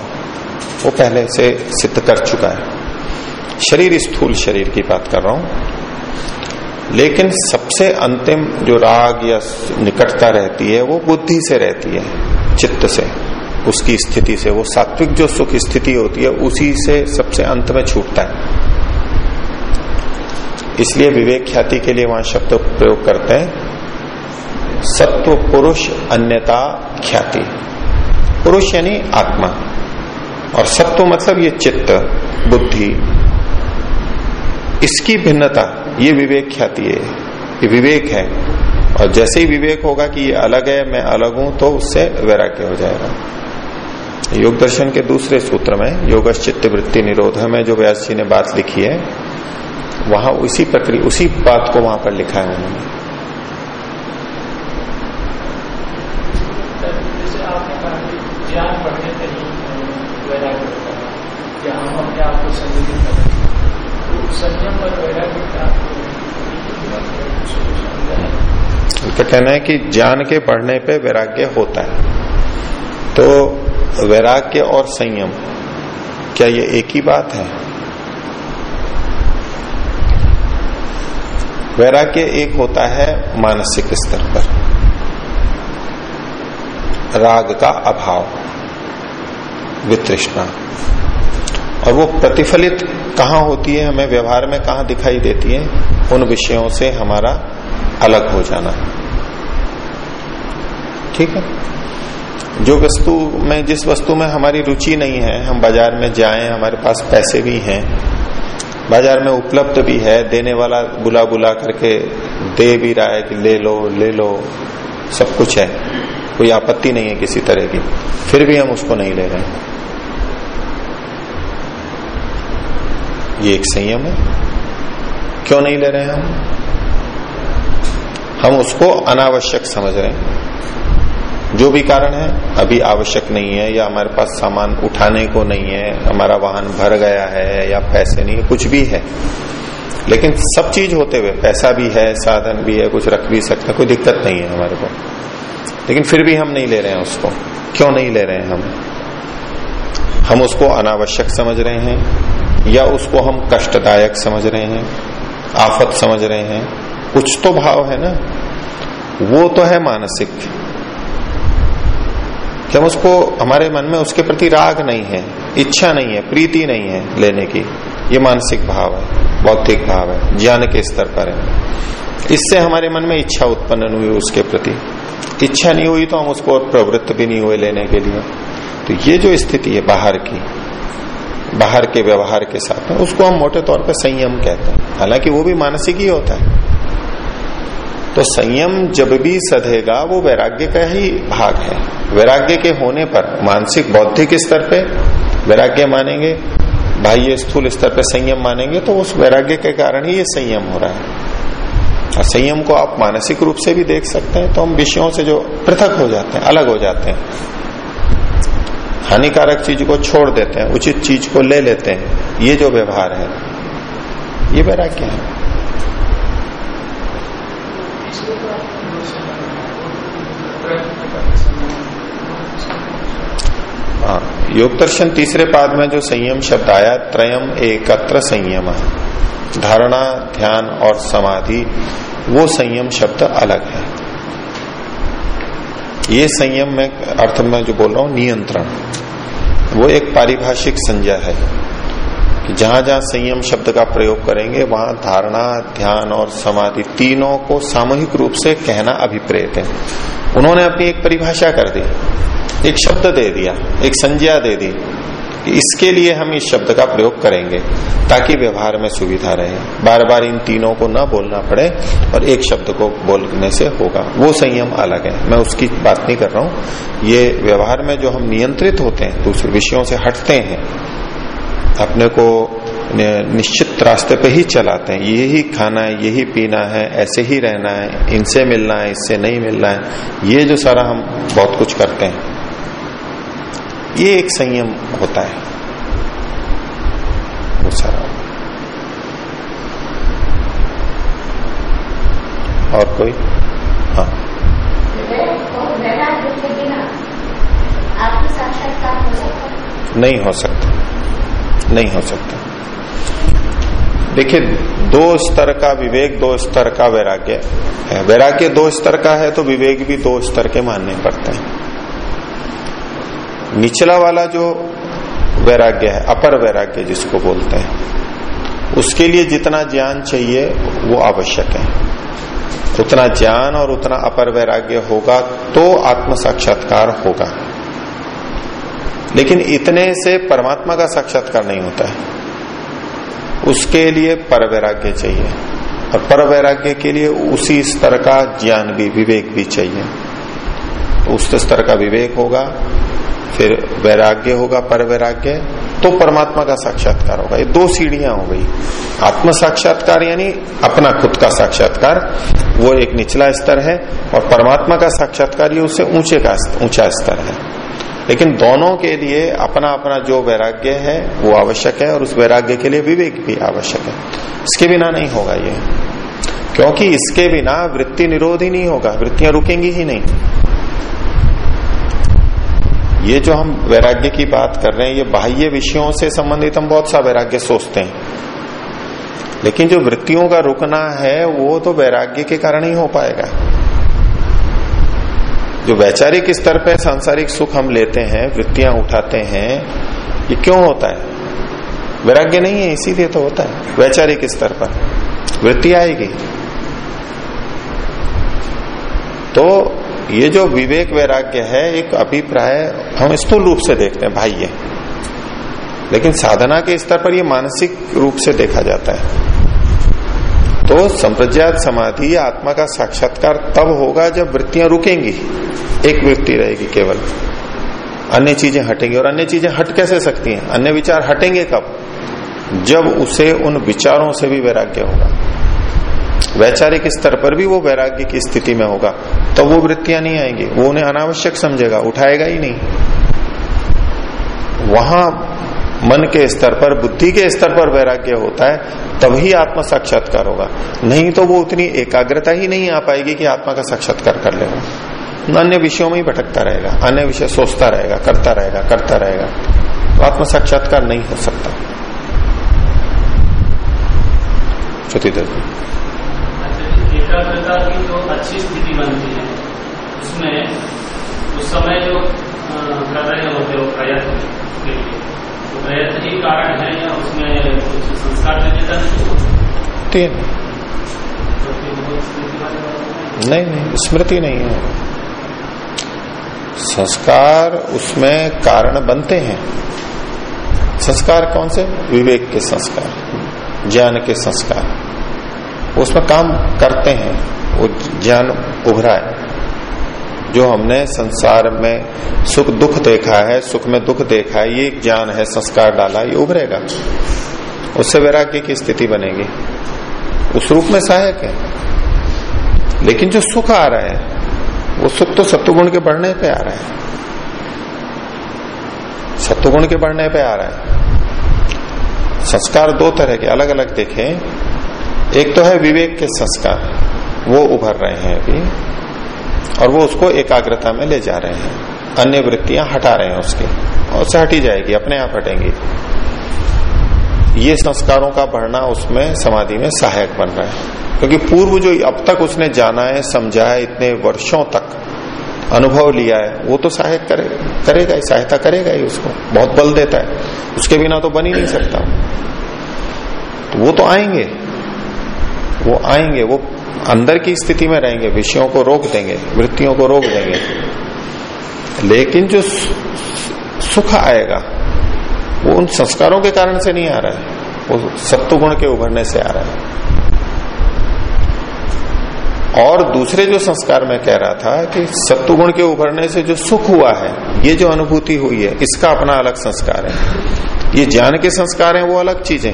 वो पहले से सिद्ध कर चुका है। शरीर स्थूल शरीर की बात कर रहा हूँ। लेकिन सबसे अंतिम जो राग या निकटता रहती है, वो बुद्धि से रहती है, चित्त से। उसकी स्थिति से, वो सात्विक जो सुख स्थिति होती है, उसी से सबसे अंत में छूटता है। इसलिए विवेक ख्याति के लिए वहाँ शब्द प्रयोग करते हैं, सत्व पुरुष अन्यता ख्याति। पुरुष यानी आत्मा। और सत्व मतलब ये चित्त, बुद्धि। इसकी भिन्नता ये विवेक ख्याति है। ये विवेक है। और जैसे ही विवेक होगा कि ये अलग है, मैं अलग हूँ तो उससे वैराग्य हो जाएगा। योग दर्शन के दूसरे सूत्र में योग चित्त वृत्ति निरोध में जो व्यास जी ने बात लिखी है, वहाँ उसी प्रक्रिया उसी बात को वहाँ पर लिखा है उन्होंने। ज्ञान बढ़ने पर ही वैराग्य होता है या हम अपने आप को संयोजित करें तो संयम पर वैराग्य का कहना है कि ज्ञान के बढ़ने पे वैराग्य होता है। तो वैराग्य और संयम, क्या ये एक ही बात है? वैराग्य एक होता है मानसिक स्तर पर। राग का अभाव, वितृष्णा। और वो प्रतिफलित कहाँ होती है, हमें व्यवहार में कहा दिखाई देती है, उन विषयों से हमारा अलग हो जाना। ठीक है? जो वस्तु में, जिस वस्तु में हमारी रुचि नहीं है, हम बाज़ार में जाएँ, हमारे पास पैसे भी हैं, बाज़ार में उपलब्ध भी है, देने वाला बुला बुला करके दे भी रहा है कि ले लो ले लो, सब कुछ है। कोई आपत्ति नहीं है किसी तरह की। फिर भी हम उसको नहीं ले रहे हैं। ये एक संयम है। क्यों नहीं ले रहे हैं हम? हम उसको अनावश्यक समझ रहे हैं। जो भी कारण है, अभी आवश्यक नहीं है, या हमारे पास सामान उठाने को नहीं है, हमारा वाहन भर गया है, या पैसे नहीं है, कुछ भी है। लेकिन सब चीज़ होते हुए, पैसा भी है, साधन भी है, कुछ रख भी सकते कोई दिक्कत नहीं है हमारे को। लेकिन फिर भी हम नहीं ले रहे हैं उसको। क्यों नहीं ले रहे हैं हम? हम उसको अनावश्यक समझ रहे हैं, या उसको हम कष्टदायक समझ रहे हैं, आफत समझ रहे हैं कुछ तो भाव है ना? वो तो है मानसिक। जब उसको हमारे मन में उसके प्रति राग नहीं है, इच्छा नहीं है, प्रीति नहीं है लेने की, ये मानसिक भाव है, बौद्धिक भाव है, ज्ञान के स्तर पर है। इससे हमारे मन में इच्छा उत्पन्न हुई उसके प्रति। इच्छा नहीं हुई तो हम उसको और प्रवृत्त भी नहीं हुए लेने के लिए। तो ये जो स्थिति है बाहर की, बाहर के व्यवहार के साथ में, उसको हम मोटे तौर पर संयम कहते हैं। हालाँकि वो भी मानसिक ही होता है। तो संयम जब भी सधेगा, वो वैराग्य का ही भाग है। वैराग्य के होने पर मानसिक बौद्धिक स्तर पे वैराग्य मानेंगे, बाह्य स्थूल स्तर पे संयम मानेंगे तो उस वैराग्य के कारण ही ये संयम हो रहा है। और संयम को आप मानसिक रूप से भी देख सकते हैं तो हम विषयों से जो पृथक हो जाते हैं, अलग हो जाते हैं। हानिकारक चीज़ को छोड़ देते हैं, उचित चीज़ को ले लेते हैं, ये जो व्यवहार है, ये वैराग्य है। हाँ योग दर्शन तीसरे पाद में जो संयम शब्द आया त्रयम, एकत्र संयम, धारणा, ध्यान और समाधि, वो संयम, शब्द अलग है। ये संयम में, अर्थ में जो बोल रहा हूँ, नियंत्रण। वो एक पारिभाषिक संज्ञा है कि जहाँ जहाँ संयम, शब्द का प्रयोग करेंगे, वहाँ धारणा, ध्यान और समाधि तीनों को सामूहिक रूप से कहना अभिप्रेत है। उन्होंने अपनी एक परिभाषा कर दी। एक शब्द दे दिया, एक संज्ञा दे दी कि इसके लिए हम इस शब्द का प्रयोग करेंगे ताकि व्यवहार में सुविधा रहे। बार बार इन तीनों को न बोलना पड़े और एक शब्द को बोलने से होगा। वो संयम अलग है। मैं उसकी बात नहीं कर रहा हूँ। ये व्यवहार में जो हम नियंत्रित होते हैं, दूसरे विषयों से हटते हैं, अपने को निश्चित रास्ते पे ही चलाते हैं। यही खाना है, यही पीना है, ऐसे ही रहना है, इनसे मिलना है, इससे नहीं मिलना है। ये जो सारा हम बहुत कुछ करते हैं। ये एक संयम होता है। सारा। और कोई? हाँ। नहीं हो सकता। नहीं हो सकता। देखिए, दो स्तर का विवेक, दो स्तर का वैराग्य। है वैराग्य दो स्तर का है तो विवेक भी दो स्तर के मानने पड़ते हैं। निचला वाला जो वैराग्य है, अपर वैराग्य जिसको बोलते हैं, उसके लिए जितना ज्ञान चाहिए, वो आवश्यक है। उतना ज्ञान और उतना अपर वैराग्य होगा तो आत्म साक्षात्कार होगा। लेकिन इतने से परमात्मा का साक्षात्कार नहीं होता है। उसके लिए पर वैराग्य चाहिए। और पर वैराग्य के लिए उसी स्तर का ज्ञान भी, विवेक भी चाहिए। उस स्तर का विवेक होगा फिर वैराग्य होगा पर वैराग्य तो परमात्मा का साक्षात्कार होगा। ये दो सीढ़ियाँ हो गई। आत्म साक्षात्कार यानी अपना खुद का साक्षात्कार, वो एक निचला स्तर है, और परमात्मा का साक्षात्कार ये उससे ऊँचे का ऊँचा स्तर है। लेकिन दोनों के लिए अपना अपना जो वैराग्य है, वो आवश्यक है, और उस वैराग्य के लिए विवेक भी आवश्यक है। इसके बिना नहीं होगा ये। क्योंकि इसके बिना वृत्ति निरोध ही नहीं होगा, वृत्तियाँ रुकेंगी ही नहीं। ये जो हम वैराग्य की बात कर रहे हैं, ये बाह्य विषयों से संबंधित हम बहुत सा वैराग्य सोचते हैं। लेकिन जो वृत्तियों का रुकना है, वो तो वैराग्य के कारण ही हो पाएगा। जो वैचारिक स्तर पर सांसारिक सुख हम लेते हैं, वृत्तियाँ उठाते हैं, ये क्यों होता है? वैराग्य नहीं है, इसीलिए तो होता है, वैचारिक स्तर पर। वृत्ति आएगी तो ये जो विवेक वैराग्य है, एक अभिप्राय हम स्थूल रूप से देखते हैं भाई ये लेकिन साधना के स्तर पर ये मानसिक रूप से देखा जाता है। तो संप्रज्ञात समाधि आत्मा का साक्षात्कार तब होगा जब वृत्तियाँ रुकेंगी। एक वृत्ति रहेगी केवल। अन्य चीज़ें हटेंगी। और अन्य चीज़ें हट कैसे सकती हैं? अन्य विचार हटेंगे कब? जब उसे उन विचारों से भी वैराग्य होगा। वैचारिक स्तर पर भी वो वैराग्य की स्थिति में होगा तो वो वृत्तियाँ नहीं आएँगी। वो उन्हें अनावश्यक समझेगा, उठाएगा ही नहीं। वहाँ मन के स्तर पर, बुद्धि के स्तर पर वैराग्य होता है तभी आत्मा साक्षात्कार होगा। नहीं तो वो उतनी एकाग्रता ही नहीं आ पाएगी कि आत्मा का साक्षात्कार कर लेगा अन्य विषयों में ही भटकता रहेगा, अन्य विषय सोचता रहेगा, करता रहेगा करता रहेगा। तो आत्म साक्षात्कार नहीं हो सकता। श्रुति एकाग्रता की जो अच्छी स्थिति बनती है। उसमें उस समय जो कर रहे होते हो प्रयत्न के लिए। तो प्रयत्न ही कारण है या उसमें कुछ संस्कार देता नहीं तीन नहीं नहीं स्मृति नहीं है। संस्कार उसमें कारण बनते हैं। संस्कार कौन से? विवेक के संस्कार ज्ञान के संस्कार। उसमें काम करते हैं, वो ज्ञान उभरा है। जो हमने संसार में सुख दुख देखा है, सुख में दुख देखा है, ये ज्ञान है, संस्कार डाला ये उभरेगा। उससे वैराग्य की स्थिति बनेगी। उस रूप में सहायक है। लेकिन जो सुख आ रहा है, वो सुख तो सत्वगुण के बढ़ने पे आ रहा है। सत्वगुण के बढ़ने पे आ रहा है। संस्कार दो तरह के अलग अलग देखें। एक तो है विवेक के संस्कार वो उभर रहे हैं अभी और वो उसको एकाग्रता में ले जा रहे हैं। अन्य वृत्तियाँ हटा रहे हैं उसकी और उससे हटी जाएगी अपने आप हटेंगी। ये संस्कारों का बढ़ना उसमें समाधि में सहायक बन रहा है क्योंकि पूर्व जो अब तक उसने जाना है समझा है इतने वर्षों तक अनुभव लिया है वो तो सहायक करे, करेगा ही सहायता करेगा ही उसको बहुत बल देता है। उसके बिना तो बन ही नहीं सकता। तो वो तो आएँगे। वो आएँगे, वो अंदर की स्थिति में रहेंगे, विषयों को रोक देंगे, वृत्तियों को रोक देंगे। लेकिन जो सुख आएगा, वो उन संस्कारों के कारण से नहीं आ रहा है, वो सत्व गुण के उभरने से आ रहा है। और दूसरे जो संस्कार में कह रहा था कि सत्वगुण के उभरने से जो सुख हुआ है, ये जो अनुभूति हुई है, इसका अपना अलग संस्कार है। ये ज्ञान के संस्कार है, वो अलग चीज़ें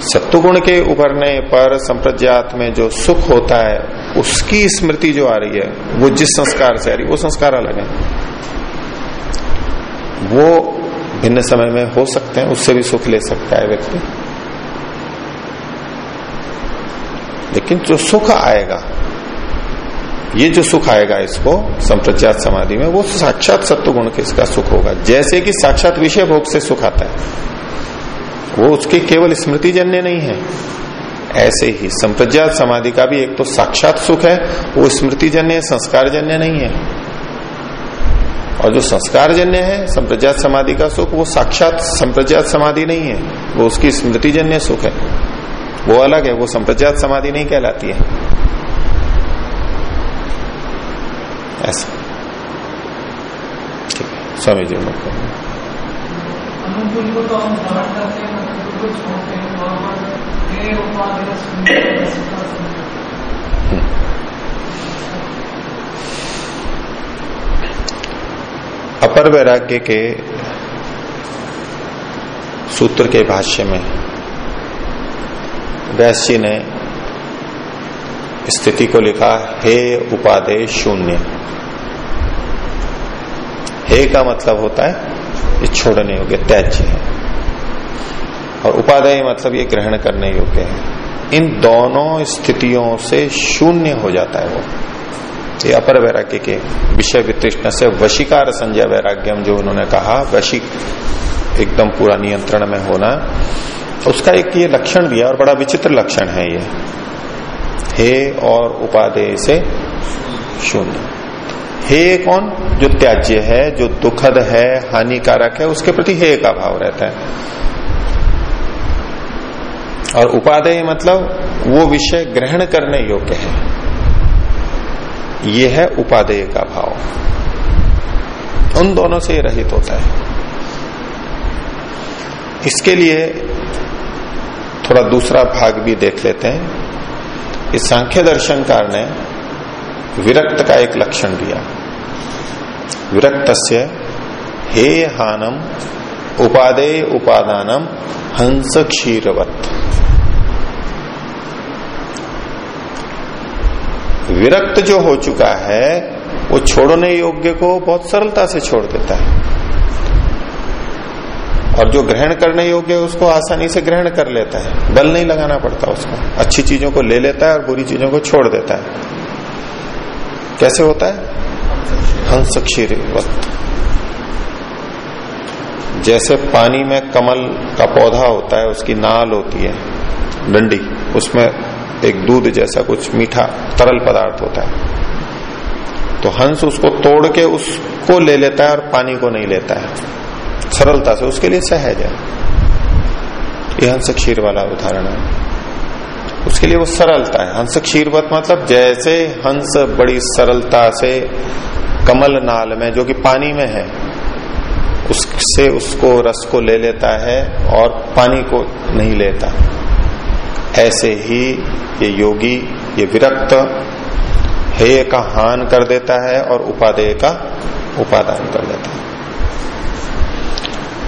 सत्वगुण के उभरने पर संप्रज्ञात में जो सुख होता है, उसकी स्मृति जो आ रही है, वो जिस संस्कार से आ रही है, वो संस्कार अलग है। वो भिन्न समय में हो सकते हैं, उससे भी सुख ले सकता है व्यक्ति। लेकिन जो सुख आएगा, ये जो सुख आएगा इसको संप्रज्ञात समाधि में, वो साक्षात सत्व गुण के इसका सुख होगा। जैसे कि साक्षात विषय भोग से सुख आता है। वो उसके केवल स्मृति जन्य नहीं है। ऐसे ही संप्रज्ञात समाधि का भी एक तो साक्षात सुख है, वो स्मृति जन्य संस्कार जन्य नहीं है। और जो संस्कार जन्य है संप्रज्ञात समाधि का सुख, वो साक्षात संप्रज्ञात समाधि नहीं है, वो उसकी स्मृति जन्य सुख है। वो अलग है, वो संप्रज्ञात समाधि नहीं कहलाती है। ऐसा। ठीक है, स्वामी जी तो अपर वैराग्य के सूत्र के भाष्य में व्यास जी ने स्थिति को लिखा, हे उपादेश शून्य। हे का मतलब होता है ये छोड़ने योग्य, त्याज्य है। और उपादेय मतलब ये ग्रहण करने योग्य है। इन दोनों स्थितियों से शून्य हो जाता है वो। ये अपर वैराग्य के विषय वितृष्ण से वशिकार संजय वैराग्यम जो उन्होंने कहा वशिक एकदम पूरा नियंत्रण में होना, उसका एक ये लक्षण दिया और बड़ा विचित्र लक्षण है ये। हे और उपादेय से शून्य। हे कौन? जो त्याज्य है, जो दुखद है, हानिकारक है, उसके प्रति हे का भाव रहता है। और उपादेय मतलब वो विषय ग्रहण करने योग्य है। ये है उपादेय का भाव। उन दोनों से रहित होता है। इसके लिए थोड़ा दूसरा भाग भी देख लेते हैं। इस सांख्य दर्शनकार ने विरक्त का एक लक्षण दिया। विरक्त हे हानम उपादेय उपादानम हंस क्षीरवत विरक्त जो हो चुका है, वो छोड़ने योग्य को बहुत सरलता से छोड़ देता है। और जो ग्रहण करने योग्य है, उसको आसानी से ग्रहण कर लेता है। बल नहीं लगाना पड़ता उसको। अच्छी चीज़ों को ले लेता है और बुरी चीज़ों को छोड़ देता है। कैसे होता है? हंस क्षीर जैसे पानी में कमल का पौधा होता है, उसकी नाल होती है, डंडी, उसमें एक दूध जैसा कुछ मीठा तरल पदार्थ होता है। तो हंस उसको तोड़ के उसको ले लेता है और पानी को नहीं लेता है। सरलता से उसके लिए सहज है। ये हंस क्षीर वाला उदाहरण है। उसके लिए वो सरलता है। हंस क्षीरवत मतलब जैसे हंस बड़ी सरलता से कमल नाल में, जो कि पानी में है, उससे उसको रस को ले लेता है और पानी को नहीं लेता। ऐसे ही ये योगी, ये विरक्त हेय का हान कर देता है और उपादेय का उपादान कर देता है।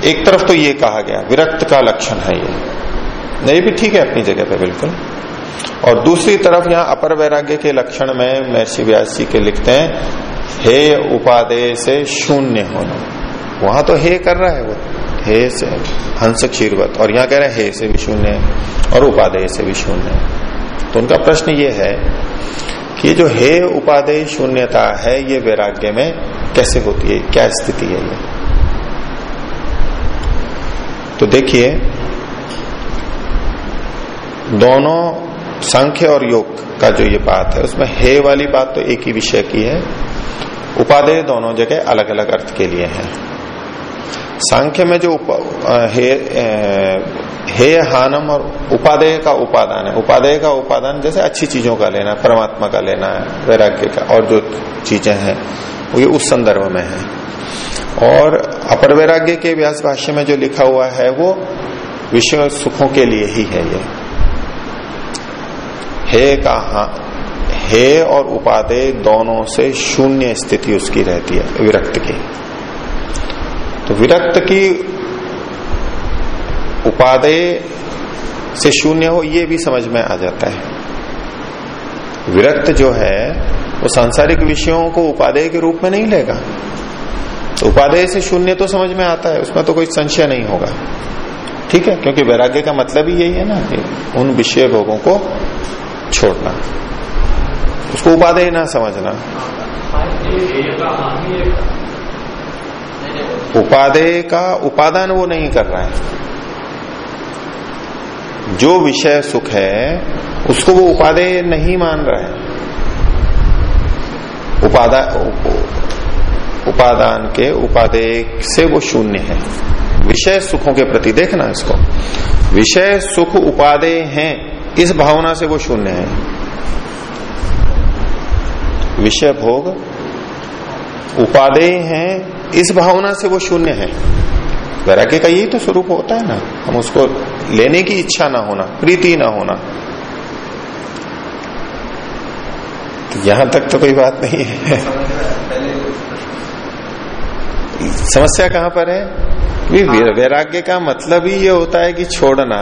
एक तरफ़ तो ये कहा गया, विरक्त का लक्षण है ये। नहीं भी ठीक है अपनी जगह पे बिल्कुल। और दूसरी तरफ़ यहाँ अपर वैराग्य के लक्षण में महर्षि व्यास जी के लिखते हैं हे उपादेय से शून्य होना। वहाँ तो हे कर रहा है वो। हे से हंस क्षीरवत और यहाँ कह रहे हैं हे से भी शून्य और उपादेय से भी शून्य तो उनका प्रश्न ये है कि जो हे उपादेय शून्यता है, ये वैराग्य में कैसे होती है? क्या स्थिति है ये? तो देखिए, दोनों सांख्य और योग का जो ये बात है, उसमें हे वाली बात तो एक ही विषय की है उपादेय दोनों जगह अलग अलग अर्थ के लिए है। सांख्य में जो हे हे हानम और उपादेय का उपादान है। उपादेय का उपादान जैसे अच्छी चीज़ों का लेना, परमात्मा का लेना है, वैराग्य का, और जो चीज़ें हैं, वो ये उस संदर्भ में है। और अपर वैराग्य के व्यास भाष्य में जो लिखा हुआ है, वो विषय सुखों के लिए ही है ये। हे का हे और उपादेय दोनों से शून्य स्थिति उसकी रहती है, विरक्त की। तो विरक्त की उपादेय से शून्य हो, ये भी समझ में आ जाता है। विरक्त जो है, वो सांसारिक विषयों को उपादेय के रूप में नहीं लेगा। तो उपादेय से शून्य तो समझ में आता है, उसमें तो कोई संशय नहीं होगा। ठीक है? क्योंकि वैराग्य का मतलब ही यही है ना कि उन विषय भोगों को छोड़ना। उसको उपादेय ना समझना। उपादेय का उपादान वो नहीं कर रहा है। जो विषय सुख है, उसको वो उपादेय नहीं मान रहा है। उपादा, उपादान के उपादेय से वो शून्य है। विषय सुखों के प्रति देखना इसको। विषय सुख उपादेय हैं, इस भावना से वो शून्य है। विषय भोग उपादेय हैं इस भावना से वो शून्य है। वैराग्य का यही तो स्वरूप होता है ना। हम उसको लेने की इच्छा ना होना प्रीति ना होना। तो यहाँ तक तो कोई बात नहीं है। समस्या कहाँ पर है? वैराग्य का मतलब ही ये होता है कि छोड़ना।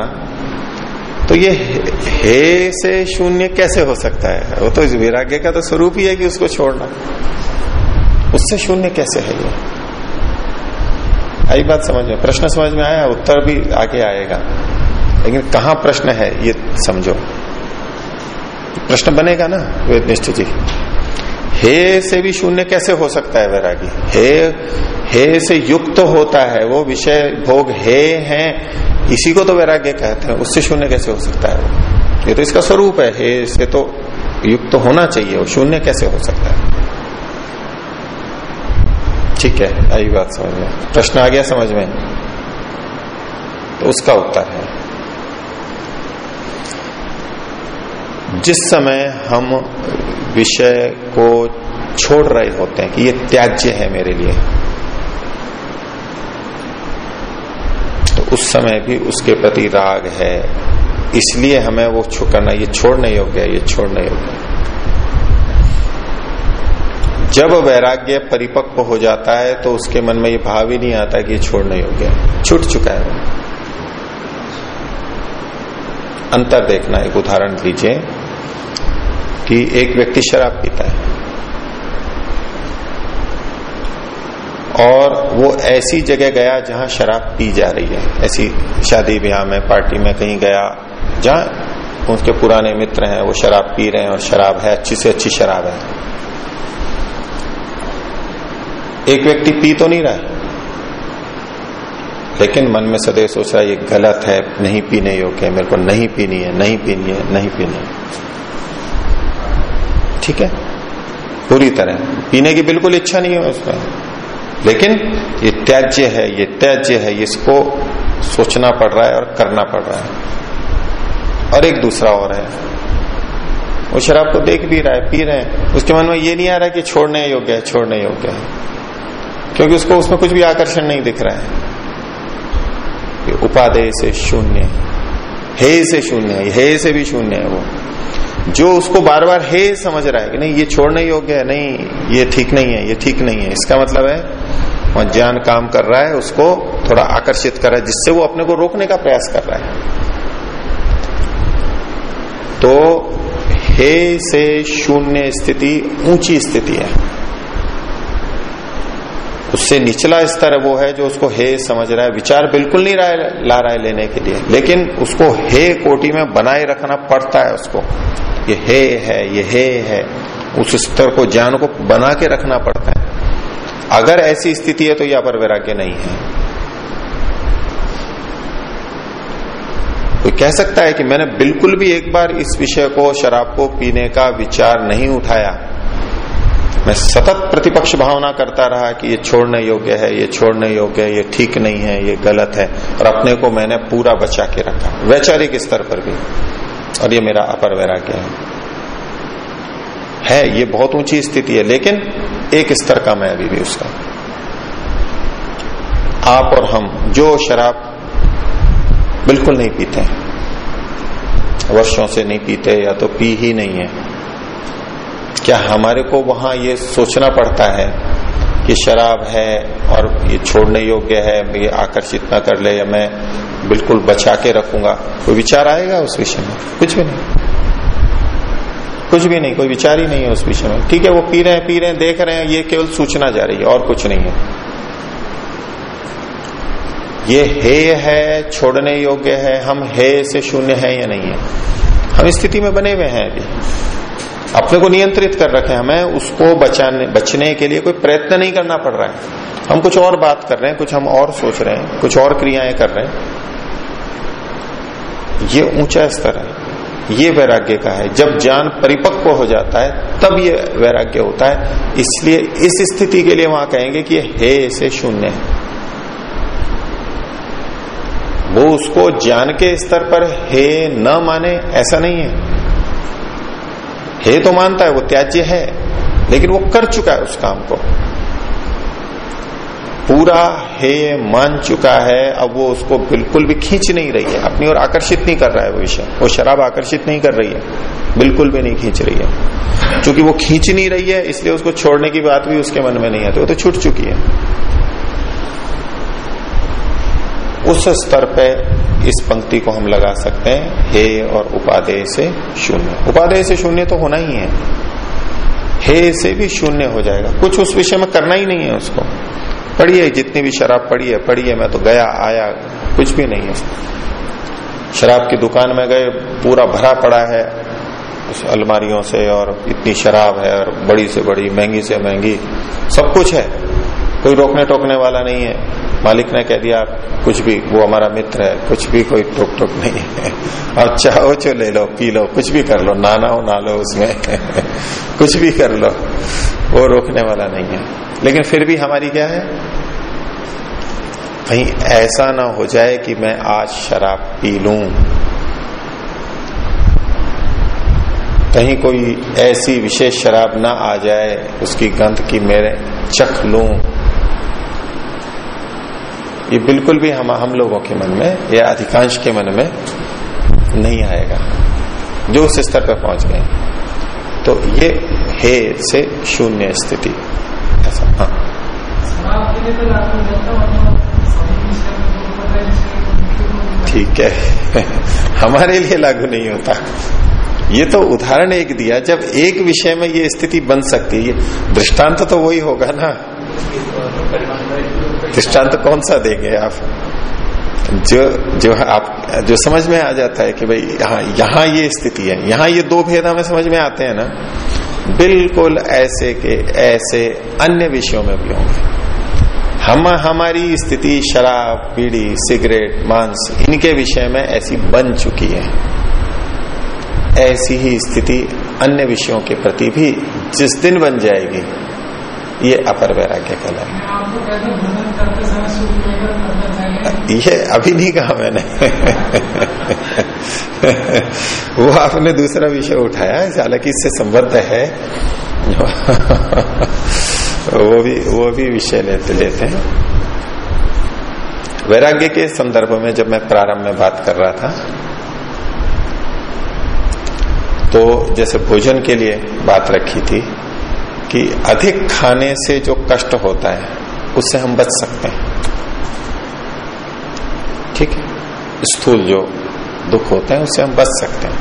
तो ये हे से शून्य कैसे हो सकता है? वो तो इस वैराग्य का तो स्वरूप ही है कि उसको छोड़ना। उससे शून्य कैसे है ये? आई बात समझ में? प्रश्न समझ में आया? उत्तर भी आगे आएगा। लेकिन कहा प्रश्न है ये समझो। प्रश्न बनेगा ना वेदनिष्ठ जी? हे से भी शून्य कैसे हो सकता है वैरागी? हे हे से युक्त तो होता है वो विषय भोग हे है, इसी को तो वैराग्य कहते हैं, उससे शून्य कैसे हो सकता है ये तो इसका स्वरूप है, हे से तो युक्त तो होना चाहिए, वो शून्य कैसे हो सकता है? ठीक है, आई बात समझ में, प्रश्न आ गया समझ में? तो उसका उत्तर है। जिस समय हम विषय को छोड़ रहे होते हैं कि ये त्याज्य है मेरे लिए तो उस समय भी उसके प्रति राग है। इसलिए हमें वो करना, ये छोड़ने योग्य है, ये छोड़ने योग्य है। जब वैराग्य परिपक्व हो जाता है तो उसके मन में ये भाव ही नहीं आता कि ये छोड़ने योग्य है। छूट चुका है। अंतर देखना, एक उदाहरण लीजिए कि एक व्यक्ति शराब पीता है। और वो ऐसी जगह गया जहाँ शराब पी जा रही है। ऐसी शादी, ब्याह में, पार्टी में कहीं गया, जहाँ उसके पुराने मित्र हैं, वो शराब पी रहे हैं और शराब है, अच्छी से अच्छी शराब है। एक व्यक्ति पी तो नहीं रहा लेकिन मन में सदैव सोच रहा है, ये गलत है, नहीं पीने योग्य है, मेरे को नहीं पीनी है, नहीं पीनी है, नहीं पीनी है। ठीक है? पूरी तरह। पीने की बिल्कुल इच्छा नहीं है उसमें लेकिन ये त्याज्य है, ये त्याज्य है, इसको सोचना पड़ रहा है और करना पड़ रहा है। और एक दूसरा और है। वो शराब को देख भी रहा है, पी रहे हैं। उसके मन में ये नहीं आ रहा कि छोड़ने योग्य है, छोड़ने योग्य है। क्योंकि उसको उसमें कुछ भी आकर्षण नहीं दिख रहा है। उपादेय से शून्य हे। से शून्य है हे से भी शून्य है वो। जो उसको बार बार हे, समझ रहा है कि नहीं, ये छोड़ने योग्य है, नहीं, ये ठीक नहीं है, ये ठीक नहीं है। इसका मतलब है वहाँ ज्ञान काम कर रहा है, उसको थोड़ा आकर्षित कर रहा है, जिससे वो अपने को रोकने का प्रयास कर रहा है। तो हे से शून्य स्थिति ऊँची स्थिति है। उससे निचला स्तर वो है जो उसको हे समझ रहा है, विचार बिल्कुल नहीं रहा ला रहा है लेने के लिए। लेकिन उसको हे कोटि में बनाए रखना पड़ता है उसको। ये हे है, ये हे है, उस स्तर को, ज्ञान को बना के रखना पड़ता है। अगर ऐसी स्थिति है तो यह पर वैराग्य नहीं है। कोई कह सकता है कि मैंने बिल्कुल भी एक बार इस विषय को, शराब को पीने का विचार नहीं उठाया। मैं सतत प्रतिपक्ष भावना करता रहा कि ये छोड़ने योग्य है, ये छोड़ने योग्य है, ये ठीक नहीं है, ये गलत है और अपने को मैंने पूरा बचा के रखा। वैचारिक स्तर पर भी। और ये मेरा अपर वैराग्य है। है, ये बहुत ऊँची स्थिति है, लेकिन एक स्तर का मैं अभी भी उसका। आप और हम जो शराब बिल्कुल नहीं पीते वर्षों से नहीं पीते या तो पी ही नहीं है क्या हमारे को वहाँ ये सोचना पड़ता है कि शराब है और ये छोड़ने योग्य है ये आकर्षित ना कर ले या मैं बिल्कुल बचा के रखूँगा? कोई विचार आएगा उस विषय में? कुछ भी नहीं। कुछ भी नहीं, कोई विचार ही नहीं है उस विषय में। ठीक है, वो पी रहे हैं, पी रहे हैं, देख रहे हैं, ये केवल सूचना जा रही है, और कुछ नहीं है। ये हे है, छोड़ने योग्य है, हम हे से शून्य है या नहीं है? हम स्थिति में बने हुए हैं अभी। अपने को नियंत्रित कर रखे हमें उसको बचाने, बचने के लिए कोई प्रयत्न नहीं करना पड़ रहा है। हम कुछ और बात कर रहे हैं, कुछ हम और सोच रहे हैं, कुछ और क्रियाएँ कर रहे हैं। ये ऊँचा स्तर है। ये वैराग्य का है। जब ज्ञान परिपक्व हो जाता है, तब ये वैराग्य होता है। इसलिए इस स्थिति के लिए वहाँ कहेंगे कि हे से शून्य है। वो उसको ज्ञान के स्तर पर हे न माने, ऐसा नहीं है। हे तो मानता है, वो त्याज्य है, लेकिन वो कर चुका है उस काम को। पूरा हे मान चुका है, अब वो उसको बिल्कुल भी खींच नहीं रही है। अपनी ओर आकर्षित नहीं कर रहा है वो विषय। वो शराब आकर्षित नहीं कर रही है। बिल्कुल भी नहीं खींच रही है। क्योंकि वो खींच नहीं रही है, इसलिए उसको छोड़ने की बात भी उसके मन में नहीं आती वो तो छूट चुकी है। उस स्तर पे इस पंक्ति को हम लगा सकते हैं, हे और उपादेय से शून्य। उपादेय से शून्य तो होना ही है। हे से भी शून्य हो जाएगा। कुछ उस विषय में करना ही नहीं है उसको। पढ़िए, जितनी भी शराब पढ़ी है पढ़िए, मैं तो गया, आया, कुछ भी नहीं है शराब की दुकान में गए, पूरा भरा पड़ा है। उस अलमारियों से और इतनी शराब है, और बड़ी से बड़ी, महँगी से महँगी, सब कुछ है। कोई रोकने टोकने वाला नहीं है। मालिक ने कह दिया, कुछ भी, वो हमारा मित्र है, कुछ भी कोई टोक टोक नहीं है। और चाहो चो ले लो, पी लो, कुछ भी कर लो, नाना हो ना लो उसमें। कुछ भी कर लो, वो रोकने वाला नहीं है। लेकिन फिर भी हमारी क्या है? कहीं ऐसा ना हो जाए कि मैं आज शराब पी लू। कहीं कोई ऐसी विशेष शराब ना आ जाए, उसकी गंध की मेरे चख लू। ये बिल्कुल भी हम हम लोगों के मन में, या अधिकांश के मन में नहीं आएगा, जो उस स्तर पर पहुँच गए। तो ये हे से शून्य स्थिति। ऐसा हाँ। ठीक है। हमारे लिए लागू नहीं होता। ये तो उदाहरण एक दिया, जब एक विषय में ये स्थिति बन सकती है दृष्टांत तो वही होगा ना। दृष्टांत कौन सा देंगे आप? जो जो आप, जो समझ में आ जाता है कि भाई, यहाँ यहाँ ये स्थिति है। यहाँ ये दो भेद हमें समझ में आते हैं ना। बिल्कुल ऐसे के ऐसे अन्य विषयों में भी होंगे। हम, हमारी स्थिति, शराब, बीड़ी, सिगरेट, मांस, इनके विषय में ऐसी बन चुकी है। ऐसी ही स्थिति अन्य विषयों के प्रति भी जिस दिन बन जाएगी, ये अपर वैराग्य कहलाएगा। ये अभी नहीं कहा मैंने। वो आपने दूसरा विषय उठाया, हालाँकि इससे संबद्ध है। वो भी वो भी विषय लेते लेते हैं। वैराग्य के संदर्भ में जब मैं प्रारंभ में बात कर रहा था तो जैसे भोजन के लिए बात रखी थी कि अधिक खाने से जो कष्ट होता है, उससे हम बच सकते हैं। ठीक है। स्थूल जो दुख होते हैं उससे हम बच सकते हैं।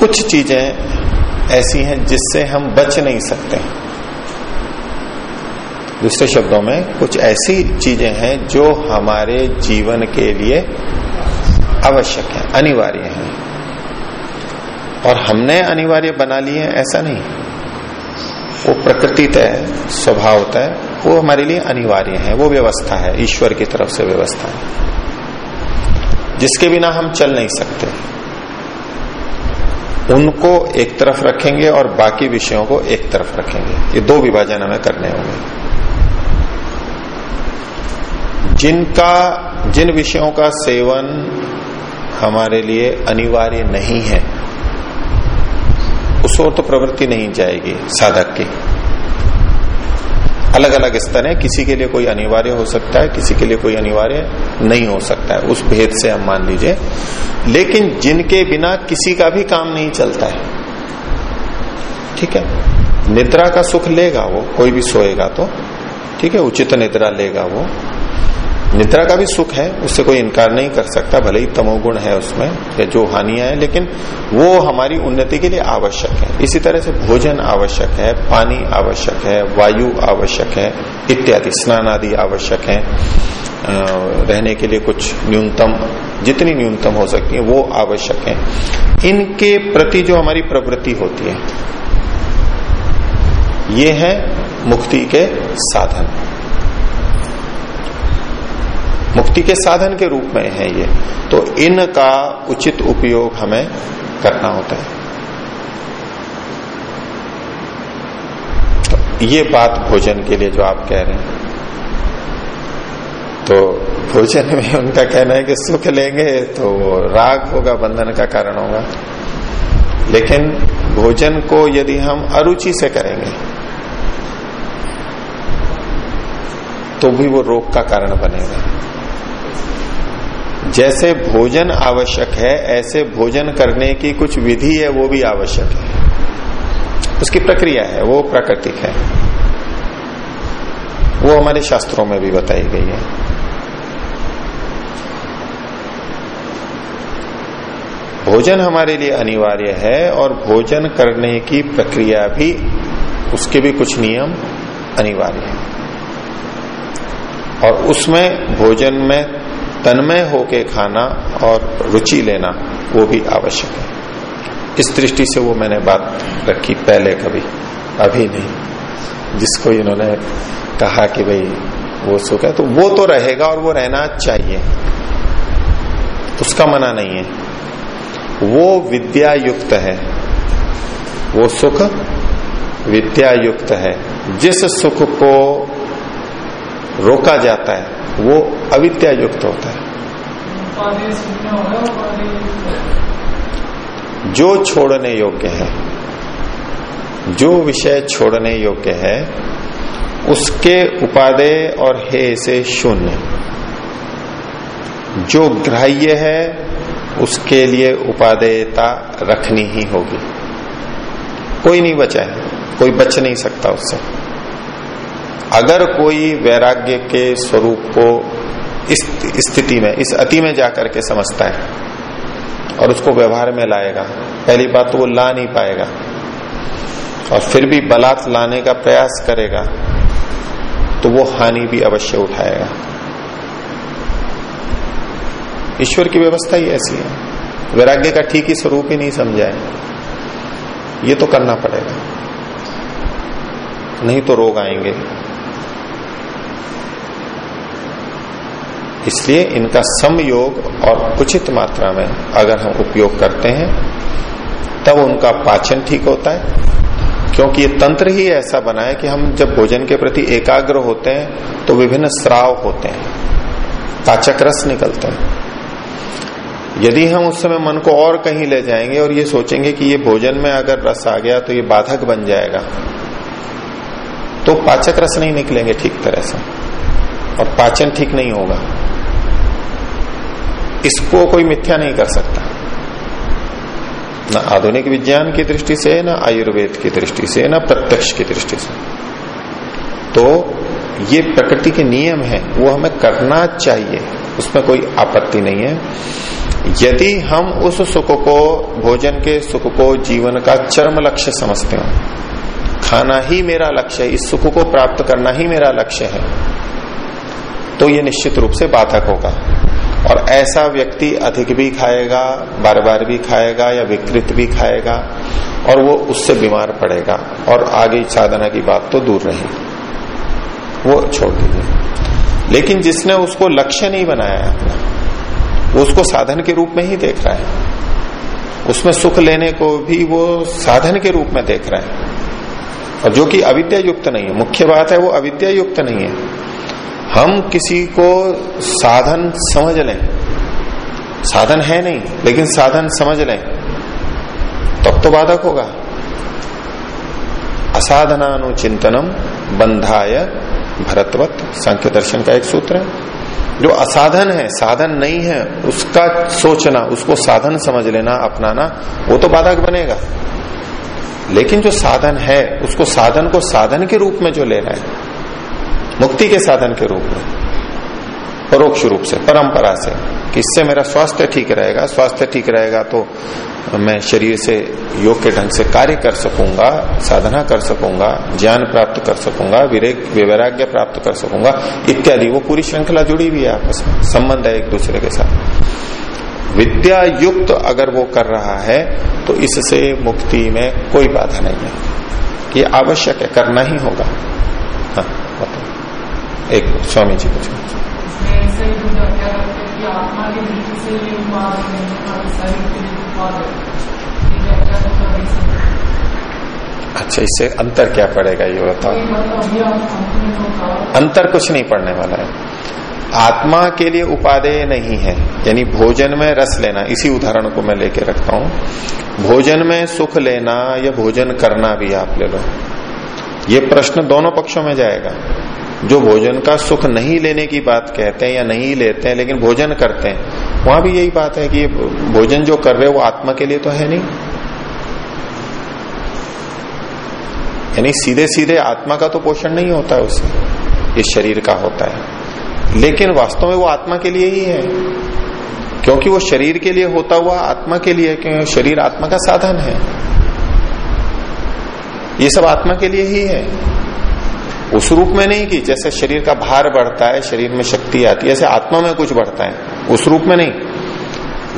कुछ चीज़ें ऐसी हैं जिससे हम बच नहीं सकते। दूसरे शब्दों में, कुछ ऐसी चीज़ें हैं जो हमारे जीवन के लिए आवश्यक है, अनिवार्य है। और हमने अनिवार्य बना लिए ऐसा नहीं। वो प्रकृति तय, स्वभाव तय वो हमारे लिए अनिवार्य है, वो व्यवस्था है, ईश्वर की तरफ़ से व्यवस्था है। जिसके बिना हम चल नहीं सकते। उनको एक तरफ़ रखेंगे और बाकी विषयों को एक तरफ़ रखेंगे। ये दो विभाजन हमें करने होंगे। जिनका, जिन विषयों का सेवन हमारे लिए अनिवार्य नहीं है, उस ओर तो प्रवृत्ति नहीं जाएगी, साधक की। अलग अलग स्तर है। किसी के लिए कोई अनिवार्य हो सकता है, किसी के लिए कोई अनिवार्य नहीं हो सकता है। उस भेद से हम मान लीजिए। लेकिन जिनके बिना किसी का भी काम नहीं चलता है। ठीक है? निद्रा का सुख लेगा वो, कोई भी सोएगा तो। ठीक है? उचित निद्रा लेगा वो। निद्रा का भी सुख है, उससे कोई इनकार नहीं कर सकता, भले ही तमोगुण है उसमें, या जो हानियाँ है, लेकिन वो हमारी उन्नति के लिए आवश्यक है। इसी तरह से भोजन आवश्यक है, पानी आवश्यक है, वायु आवश्यक है, इत्यादि, स्नान आदि आवश्यक है। रहने के लिए कुछ न्यूनतम, जितनी न्यूनतम हो सकती है, वो आवश्यक है। इनके प्रति जो हमारी प्रवृत्ति होती है, ये है मुक्ति के साधन। मुक्ति के साधन के रूप में है ये। तो इनका उचित उपयोग हमें करना होता है। तो ये बात भोजन के लिए जो आप कह रहे हैं। तो भोजन में उनका कहना है कि सुख लेंगे तो राग होगा, बंधन का कारण होगा। लेकिन भोजन को यदि हम अरुचि से करेंगे तो भी वो रोग का कारण बनेगा। जैसे भोजन आवश्यक है, ऐसे भोजन करने की कुछ विधि है, वो भी आवश्यक है। उसकी प्रक्रिया है, वो प्राकृतिक है। वो हमारे शास्त्रों में भी बताई गई है। भोजन हमारे लिए अनिवार्य है और भोजन करने की प्रक्रिया भी, उसके भी कुछ नियम अनिवार्य है। और उसमें भोजन में तन्मय होके खाना और रुचि लेना, वो भी आवश्यक है। इस दृष्टि से वो मैंने बात रखी पहले कभी, अभी नहीं। जिसको इन्होंने कहा कि भाई, वो सुख है तो वो तो रहेगा और वो रहना चाहिए। उसका मना नहीं है। वो विद्या युक्त है। वो सुख विद्या युक्त है। जिस सुख को रोका जाता है वो अविद्या युक्त होता है। जो छोड़ने योग्य है, जो विषय छोड़ने योग्य है, उसके उपादेय और हे से शून्य। जो ग्राह्य है, उसके लिए उपादेयता रखनी ही होगी। कोई नहीं बचा है, कोई बच नहीं सकता उससे। अगर कोई वैराग्य के स्वरूप को इस स्थिति में, इस अति में जाकर के समझता है और उसको व्यवहार में लाएगा, पहली बात तो वो ला नहीं पाएगा और फिर भी बलात् लाने का प्रयास करेगा तो वो हानि भी अवश्य उठाएगा। ईश्वर की व्यवस्था ही ऐसी है। वैराग्य का ठीक ही स्वरूप ही नहीं समझा है ये तो करना पड़ेगा। नहीं तो रोग आएँगे। इसलिए इनका समयोग और उचित मात्रा में अगर हम उपयोग करते हैं, तब उनका पाचन ठीक होता है। क्योंकि ये तंत्र ही ऐसा बना है कि हम जब भोजन के प्रति एकाग्र होते हैं तो विभिन्न स्राव होते हैं, पाचक रस निकलते हैं। यदि हम उस समय मन को और कहीं ले जाएँगे और ये सोचेंगे कि ये भोजन में अगर रस आ गया तो ये बाधक बन जाएगा तो पाचक रस नहीं निकलेंगे ठीक तरह से, और पाचन ठीक नहीं होगा। इसको कोई मिथ्या नहीं कर सकता? न आधुनिक विज्ञान की दृष्टि से, न आयुर्वेद की दृष्टि से, न प्रत्यक्ष की दृष्टि से। तो ये प्रकृति के नियम है, वो हमें करना चाहिए, उसमें कोई आपत्ति नहीं है। यदि हम उस सुख को, भोजन के सुख को, जीवन का चरम लक्ष्य समझते हो, खाना ही मेरा लक्ष्य है, इस सुख को प्राप्त करना ही मेरा लक्ष्य है तो ये निश्चित रूप से बाधक होगा। और ऐसा व्यक्ति अधिक भी खाएगा बार बार भी खाएगा या विकृत भी खाएगा और वो उससे बीमार पड़ेगा। और आगे साधना की बात तो दूर रही। वो छोड़ दीजिए। लेकिन जिसने उसको लक्ष्य नहीं बनाया अपना, वो उसको साधन के रूप में ही देख रहा है। उसमें सुख लेने को भी वो साधन के रूप में देख रहा है। और जो कि अविद्या युक्त नहीं है। मुख्य बात है वो अविद्या युक्त नहीं है। हम किसी को साधन समझ लें। साधन है नहीं, लेकिन साधन समझ लें। तब तो बाधक होगा। असाधनानुचिंतनम बंधाय भरतवत संख्य दर्शन का एक सूत्र है। जो असाधन है, साधन नहीं है, उसका सोचना, उसको साधन समझ लेना, अपनाना, वो तो बाधक बनेगा। लेकिन जो साधन है, उसको साधन को साधन के रूप में जो ले रहा है मुक्ति के साधन के रूप में, परोक्ष रूप से, परंपरा से, कि इससे मेरा स्वास्थ्य ठीक रहेगा, स्वास्थ्य ठीक रहेगा तो मैं शरीर से योग के ढंग से कार्य कर सकूँगा, साधना कर सकूँगा, ज्ञान प्राप्त कर सकूँगा विवेक वैराग्य प्राप्त कर सकूँगा, इत्यादि। वो पूरी श्रृंखला जुड़ी हुई है आपस में, संबंध है एक दूसरे के साथ। विद्या युक्त अगर वो कर रहा है तो इससे मुक्ति में कोई बाधा नहीं है। ये आवश्यक है, करना ही होगा। एक स्वामी जी कुछ अच्छा इससे अंतर क्या पड़ेगा ये बताओ। अंतर कुछ नहीं पड़ने वाला है। आत्मा के लिए उपादेय नहीं है, यानी भोजन में रस लेना, इसी उदाहरण को मैं लेके रखता हूँ। भोजन में सुख लेना या भोजन करना भी आप ले लो। ये प्रश्न दोनों पक्षों में जाएगा। जो भोजन का सुख नहीं लेने की बात कहते हैं या नहीं लेते हैं, लेकिन भोजन करते हैं, वहाँ भी यही बात है कि भोजन जो कर रहे हो वो आत्मा के लिए तो है नहीं। यानी सीधे सीधे आत्मा का तो पोषण नहीं होता है उससे, ये शरीर का होता है। लेकिन वास्तव में वो आत्मा के लिए ही है, क्योंकि वो शरीर के लिए होता हुआ आत्मा के लिए, क्योंकि शरीर आत्मा का साधन है। ये सब आत्मा के लिए ही है। उस रूप में नहीं कि जैसे शरीर का भार बढ़ता है, शरीर में शक्ति आती है, ऐसे आत्मा में कुछ बढ़ता है। उस रूप में नहीं।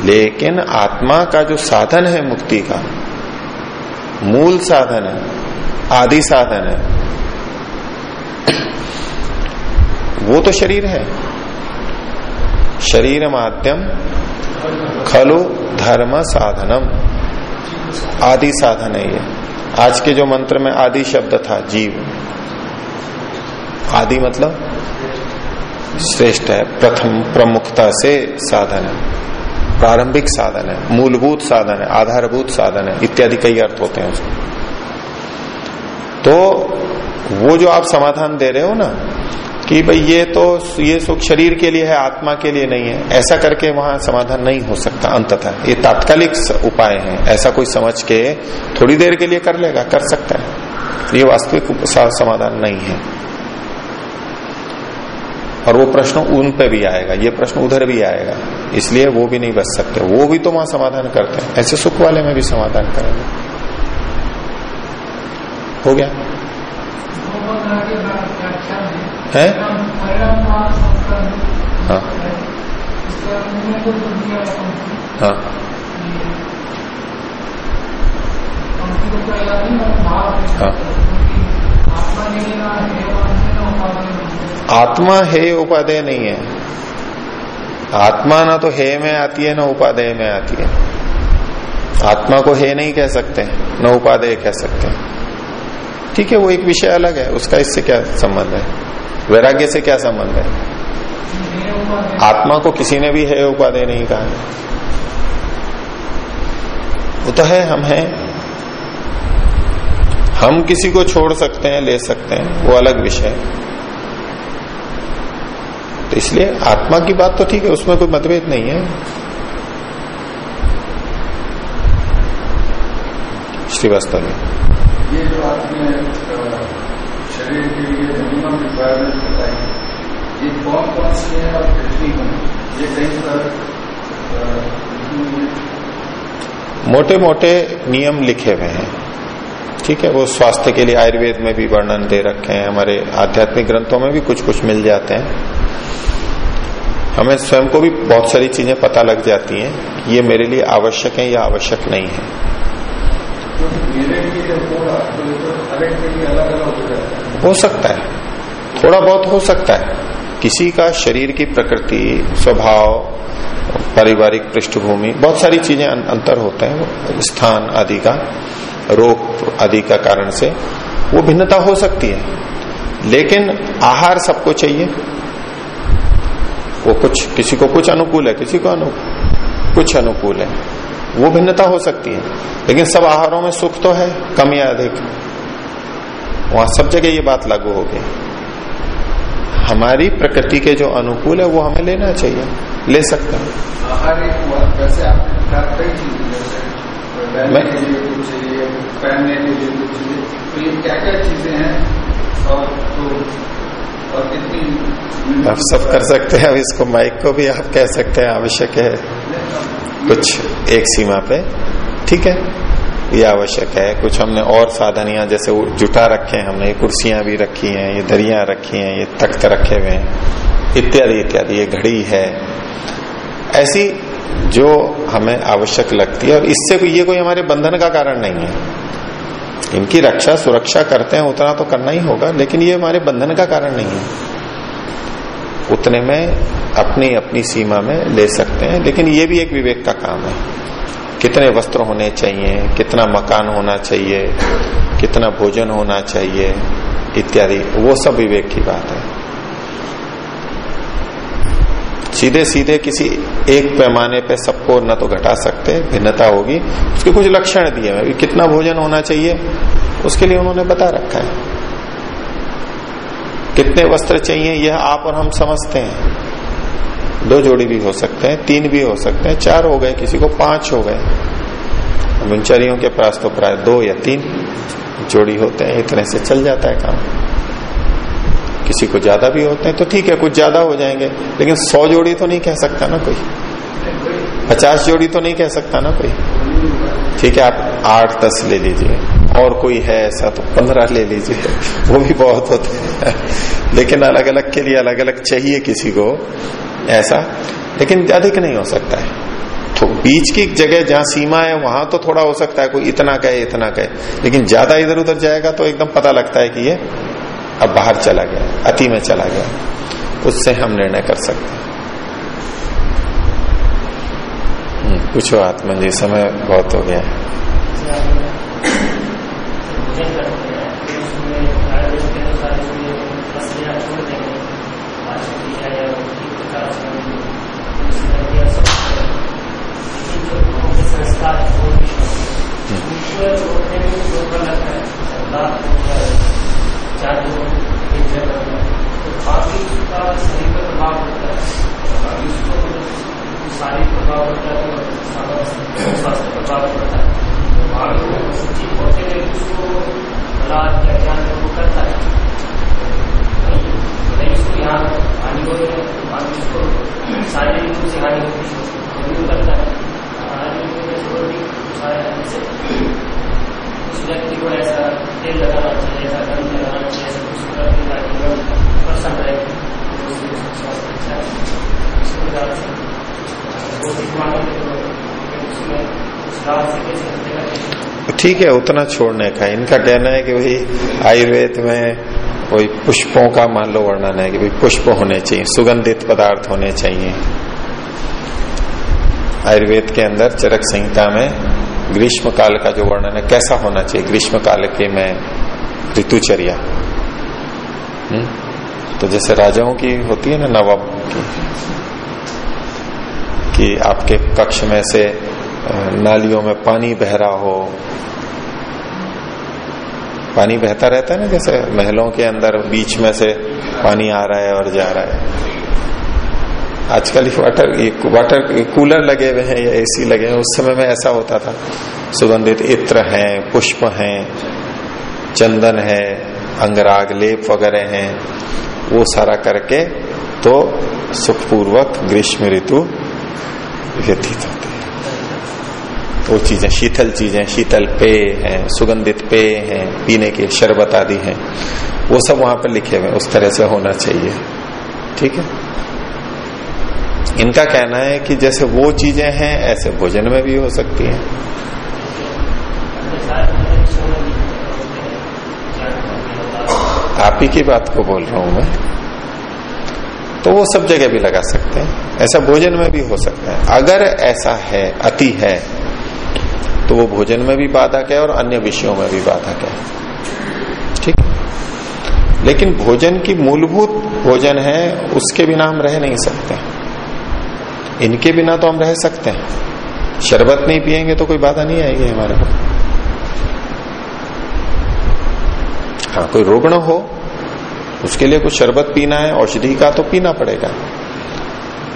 लेकिन आत्मा का जो साधन है मुक्ति का, मूल साधन है, आदि साधन है, वो तो शरीर है। शरीर माध्यम खलु धर्म साधनम। आदि साधन है ये। आज के जो मंत्र में आदि शब्द था, जीव। आदि मतलब? श्रेष्ठ है, प्रथम प्रमुखता से साधन है। प्रारंभिक साधन है, मूलभूत साधन है, आधारभूत साधन है, इत्यादि कई अर्थ होते हैं उसको तो वो जो आप समाधान दे रहे हो ना, कि भाई ये तो ये सुख शरीर के लिए है, आत्मा के लिए नहीं है, ऐसा करके वहाँ समाधान नहीं हो सकता, अंततः। ये तात्कालिक उपाय है, ऐसा कोई समझ के थोड़ी देर के लिए कर लेगा, कर सकता है। ये वास्तविक समाधान नहीं है। और वो प्रश्न उन पे भी आएगा, ये प्रश्न उधर भी आएगा। इसलिए वो भी नहीं बच सकते, वो भी तो वहाँ समाधान करते हैं। ऐसे सुख वाले में भी समाधान करेंगे। हो गया? है? हाँ। हाँ। हाँ। आत्मा हे उपादेय नहीं है। आत्मा ना तो हे में आती है, ना उपादेय में आती है। आत्मा को हे नहीं कह सकते, न उपादेय कह सकते हैं। ठीक है, वो एक विषय अलग है, उसका इससे क्या संबंध है? वैराग्य से क्या संबंध है? आत्मा को किसी ने भी है उपाधि नहीं कहा। वो तो है, हम हैं। हम किसी को छोड़ सकते हैं, ले सकते हैं, वो अलग विषय है। तो इसलिए आत्मा की बात तो ठीक है उसमें कोई मतभेद नहीं है। श्रीवास्तव में। ये जो आपने शरीर के लिए मिनिमम रिक्वायरमेंट बताई ये कौन कौन सी है और कितनी है? ये कहीं पर लिखी हुई? मोटे मोटे नियम लिखे हुए हैं। ठीक है वो स्वास्थ्य के लिए आयुर्वेद में भी वर्णन दे रखे हैं हमारे आध्यात्मिक ग्रंथों में भी कुछ कुछ मिल जाते हैं। हमें स्वयं को भी बहुत सारी चीज़ें पता लग जाती हैं ये मेरे लिए आवश्यक है या आवश्यक नहीं है। हो सकता है। थोड़ा बहुत हो सकता है। किसी का शरीर की प्रकृति, स्वभाव, पारिवारिक पृष्ठभूमि, बहुत सारी चीज़ें अं- अंतर होते हैं। स्थान आदि का, रोग आदि का कारण से वो भिन्नता हो सकती है। लेकिन आहार सबको चाहिए। वो कुछ किसी को कुछ अनुकूल है किसी को अनु कुछ अनुकूल है। वो भिन्नता हो सकती है लेकिन सब आहारों में सुख तो है कम या अधिक। वहाँ सब जगह ये बात लागू होगी हमारी प्रकृति के जो अनुकूल है वो हमें लेना चाहिए ले सकते हैं। मैं- पहनने के लिए कुछ तो ये क्या क्या चीज़ें हैं? और तो आप सब कर सकते हैं, अब इसको माइक को भी आप कह सकते हैं, आवश्यक है कुछ एक सीमा पे। ठीक है? ये आवश्यक है। कुछ हमने और साधनियाँ, जैसे जुटा रखे हैं हमने, ये कुर्सियाँ भी रखी हैं, ये दरिया रखी हैं, ये तख्त रखे हुए हैं, इत्यादि इत्यादि, ये घड़ी है। ऐसी जो हमें आवश्यक लगती है, और इससे कोई, ये कोई हमारे बंधन का कारण नहीं है। इनकी रक्षा सुरक्षा करते हैं, उतना तो करना ही होगा, लेकिन ये हमारे बंधन का कारण नहीं है। उतने में अपनी अपनी सीमा में ले सकते हैं, लेकिन ये भी एक विवेक का काम है। कितने वस्त्र होने चाहिए, कितना मकान होना चाहिए, कितना भोजन होना चाहिए, इत्यादि, वो सब विवेक की बात है। सीधे सीधे किसी एक पैमाने पे सबको न तो घटा सकते, भिन्नता होगी। उसके कुछ लक्षण दिए हैं। कितना भोजन होना चाहिए, उसके लिए उन्होंने बता रखा है। कितने वस्त्र चाहिए, यह आप और हम समझते हैं। दो जोड़ी भी हो सकते हैं, तीन भी हो सकते हैं, चार हो गए, किसी को पाँच हो गए। ब्रह्मचारियों के पास तो प्राय दो या तीन जोड़ी होते हैं, इतने से चल जाता है काम। किसी को ज़्यादा भी होते हैं तो ठीक है, कुछ ज़्यादा हो जाएँगे। लेकिन सौ जोड़ी तो नहीं कह सकता ना कोई। पचास जोड़ी तो नहीं कह सकता ना कोई। ठीक है, आप आठ, दस ले लीजिए। और कोई है ऐसा तो पंद्रह ले लीजिए। वो भी बहुत होते हैं। लेकिन अलग अलग के लिए अलग अलग चाहिए किसी को। ऐसा? लेकिन अधिक नहीं हो सकता है। तो बीच की जगह जहाँ सीमा है, वहाँ तो थोड़ा हो सकता है। कोई इतना कहे इतना कहे। लेकिन ज़्यादा इधर उधर जाएगा तो एकदम पता लगता है कि ये अब बाहर चला गया अति में चला गया। उससे हम निर्णय कर सकते हैं। हम्म, पूछो आत्मा जी समय बहुत हो गया है। भोजन करते हैं फिर उसमें आयुर्वेद के अनुसार इसमें मछलियाँ छोड़ देंगे पाचन क्रिया या उनकी प्रकार से उसमें क्रिया सब करें। लेकिन जो लोगों के संस्कार है वो भी उनको छोड़ने में जो लगता है रात को या चार दो एक जगह तो काफ़ी उसका शरीर पर प्रभाव होता है काफ़ी उसको शारीरिक प्रभाव होता है और स्वास्थ्य प्रभाव पड़ता है तो भाग में ठीक होते हुए उसको या ज्ञान वो करता है नहीं यहाँ हानि हो रही शारीरिक रूप से हानि होती है करता है हानि जैसे उस व्यक्ति को ऐसा तेल लगाना चाहिए ऐसा लगाना चाहिए ताकि प्रसन्न रहे अच्छा ठीक है, उतना छोड़ने का। इनका कहना है कि भाई, आयुर्वेद में कोई पुष्पों का मान लो वर्णन है कि भाई, पुष्प होने चाहिए, सुगंधित पदार्थ होने चाहिए। आयुर्वेद के अंदर चरक संहिता में ग्रीष्म काल का जो वर्णन है, कैसा होना चाहिए? ग्रीष्म काल के में ऋतुचर्या। हम्म? तो जैसे राजाओं की होती है ना, नवाब की, कि आपके कक्ष में से नालियों में पानी बह रहा हो। पानी बहता रहता है ना, जैसे महलों के अंदर बीच में से पानी आ रहा है और जा रहा है। आजकल वाटर वाटर कूलर लगे हुए हैं, या एसी लगे हैं। उस समय में ऐसा होता था। सुगंधित इत्र है, पुष्प है, चंदन है, अंगराग, लेप वगैरह हैं, वो सारा करके तो सुखपूर्वक ग्रीष्म ऋतु व्यतीत होती है। वो चीज़ें शीतल चीज़ें, शीतल पेय हैं, सुगंधित पेय हैं, पीने के शरबत आदि हैं। वो सब वहाँ पर लिखे हुए उस तरह से होना चाहिए। ठीक है? इनका कहना है कि जैसे वो चीज़ें हैं, ऐसे भोजन में भी हो सकती हैं। आप ही की बात को बोल रहा हूँ मैं। तो वो सब जगह भी लगा सकते हैं। ऐसा भोजन में भी हो सकता है। अगर ऐसा है, अति है तो वो भोजन में भी बाधक है और अन्य विषयों में भी बाधक है? ठीक लेकिन भोजन की मूलभूत भोजन है, उसके बिना हम रह नहीं सकते। इनके बिना तो हम रह सकते हैं। शरबत नहीं पिएँगे तो कोई बाधा नहीं आएगी हमारे को। हाँ कोई रोगण हो, उसके लिए कुछ शरबत पीना है, औषधि का तो पीना पड़ेगा।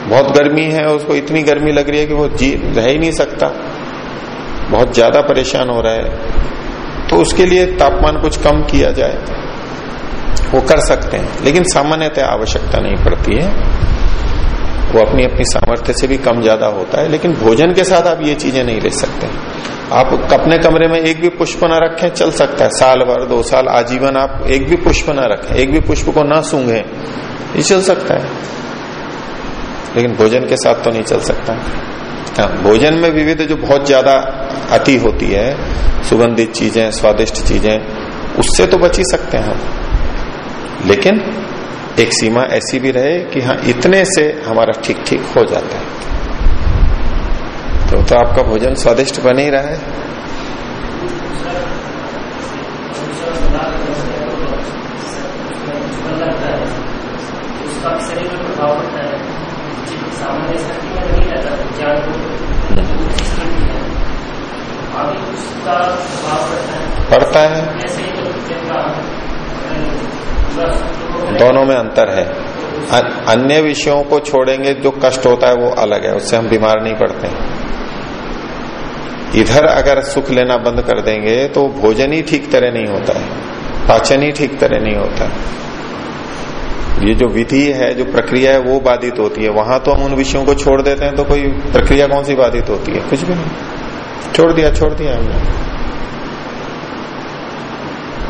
बहुत गर्मी है, उसको इतनी गर्मी लग रही है कि वो जी, रह ही नहीं सकता। बहुत ज़्यादा परेशान हो रहा है। तो उसके लिए तापमान कुछ कम किया जाए। वो कर सकते हैं, लेकिन सामान्यतः आवश्यकता नहीं पड़ती है। वो अपनी अपनी सामर्थ्य से भी कम ज़्यादा होता है, लेकिन भोजन के साथ आप ये चीज़ें नहीं ले सकते। आप अपने कमरे में एक भी पुष्प न रखें, चल सकता है। साल भर, दो साल, आजीवन आप एक भी पुष्प न रखें, एक भी पुष्प को ना सूंघे, ये चल सकता है। लेकिन भोजन के साथ तो नहीं चल सकता। हाँ भोजन में विविध जो बहुत ज़्यादा अति होती है, सुगंधित चीज़ें, स्वादिष्ट चीज़ें, उससे तो बच ही सकते हैं हम। लेकिन एक सीमा ऐसी भी रहे कि हाँ इतने से हमारा ठीक ठीक हो जाता है। तो तो आपका भोजन स्वादिष्ट बन ही रहा है। पड़ता है। दोनों में अंतर है। अन्य विषयों को छोड़ेंगे, जो कष्ट होता है वो अलग है, उससे हम बीमार नहीं पड़ते। इधर अगर सुख लेना बंद कर देंगे तो भोजन ही ठीक तरह नहीं होता है। पाचन ही ठीक तरह नहीं होता ये जो विधि है, जो प्रक्रिया है, वो बाधित होती है। वहाँ तो हम उन विषयों को छोड़ देते हैं तो कोई प्रक्रिया कौन सी बाधित होती है? कुछ भी नहीं। छोड़ दिया छोड़ दिया हमने।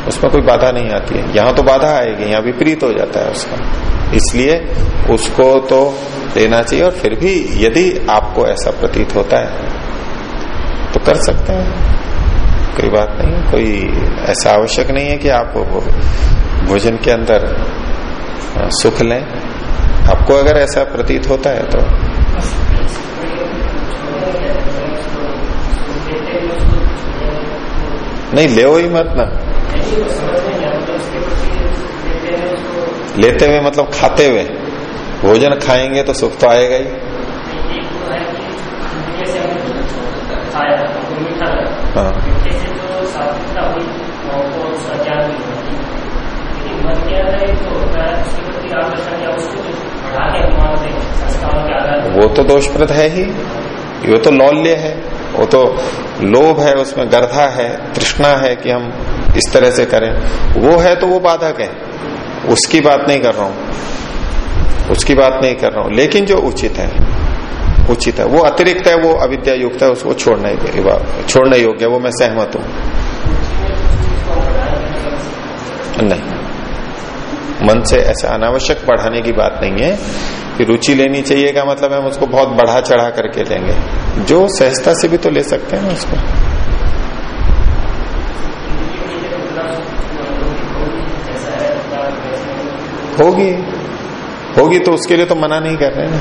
उसमें कोई बाधा नहीं आती है। यहाँ तो बाधा आएगी, यहाँ विपरीत हो जाता है उसका। इसलिए उसको तो देना चाहिए और फिर भी यदि आपको ऐसा प्रतीत होता है तो कर सकते हैं। कोई बात नहीं, कोई ऐसा आवश्यक नहीं है कि आप भोजन के अंदर सुख लें। आपको अगर ऐसा प्रतीत होता है तो। नहीं ले ही मत ना। लेते हुए मतलब खाते हुए। भोजन खाएँगे तो सुख तो आएगा ही। हाँ। वो तो दोषप्रद है ही। वो तो लौल्य है। वो तो लोभ है, उसमें गर्धा है, तृष्णा है कि हम इस तरह से करें। वो है तो वो बाधक है। उसकी बात नहीं कर रहा हूँ। उसकी बात नहीं कर रहा हूँ। लेकिन जो उचित है उचित है। वो अतिरिक्त है, वो अविद्या युक्त है, उसको छोड़ना छोड़ने योग्य वो मैं सहमत हूँ। नहीं। मन से ऐसे अनावश्यक बढ़ाने की बात नहीं है कि रुचि लेनी चाहिए का मतलब हम उसको बहुत बढ़ा चढ़ा करके लेंगे। जो सहजता से भी तो ले सकते हैं ना उसको। होगी। होगी तो उसके लिए तो मना नहीं कर रहे ना।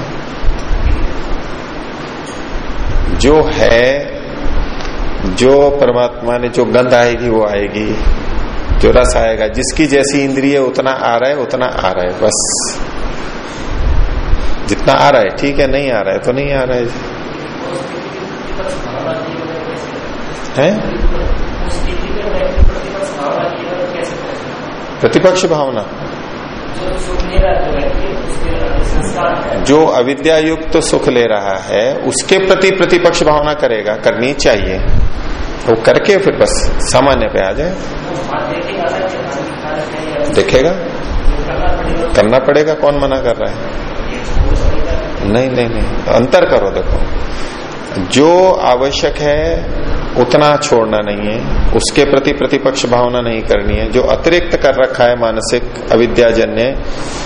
जो है, जो परमात्मा ने जो गंध आएगी वो आएगी। जो रस आएगा। जिसकी जैसी इंद्रिय उतना आ रहा है, उतना आ रहा है, बस। जितना आ रहा है, ठीक है, नहीं आ रहा है तो नहीं आ रहा है। है? प्रतिपक्ष भावना। जो अविद्या युक्त सुख ले रहा है, उसके प्रति प्रतिपक्ष भावना करेगा, करनी चाहिए। वो करके फिर बस सामान्य पे आ जाए। देखेगा? करना पड़ेगा, कौन मना कर रहा है? नहीं नहीं नहीं। अंतर करो, देखो। जो आवश्यक है, उतना छोड़ना नहीं है। उसके प्रति प्रतिपक्ष भावना नहीं करनी है। जो अतिरिक्त कर रखा है मानसिक अविद्याजन्य,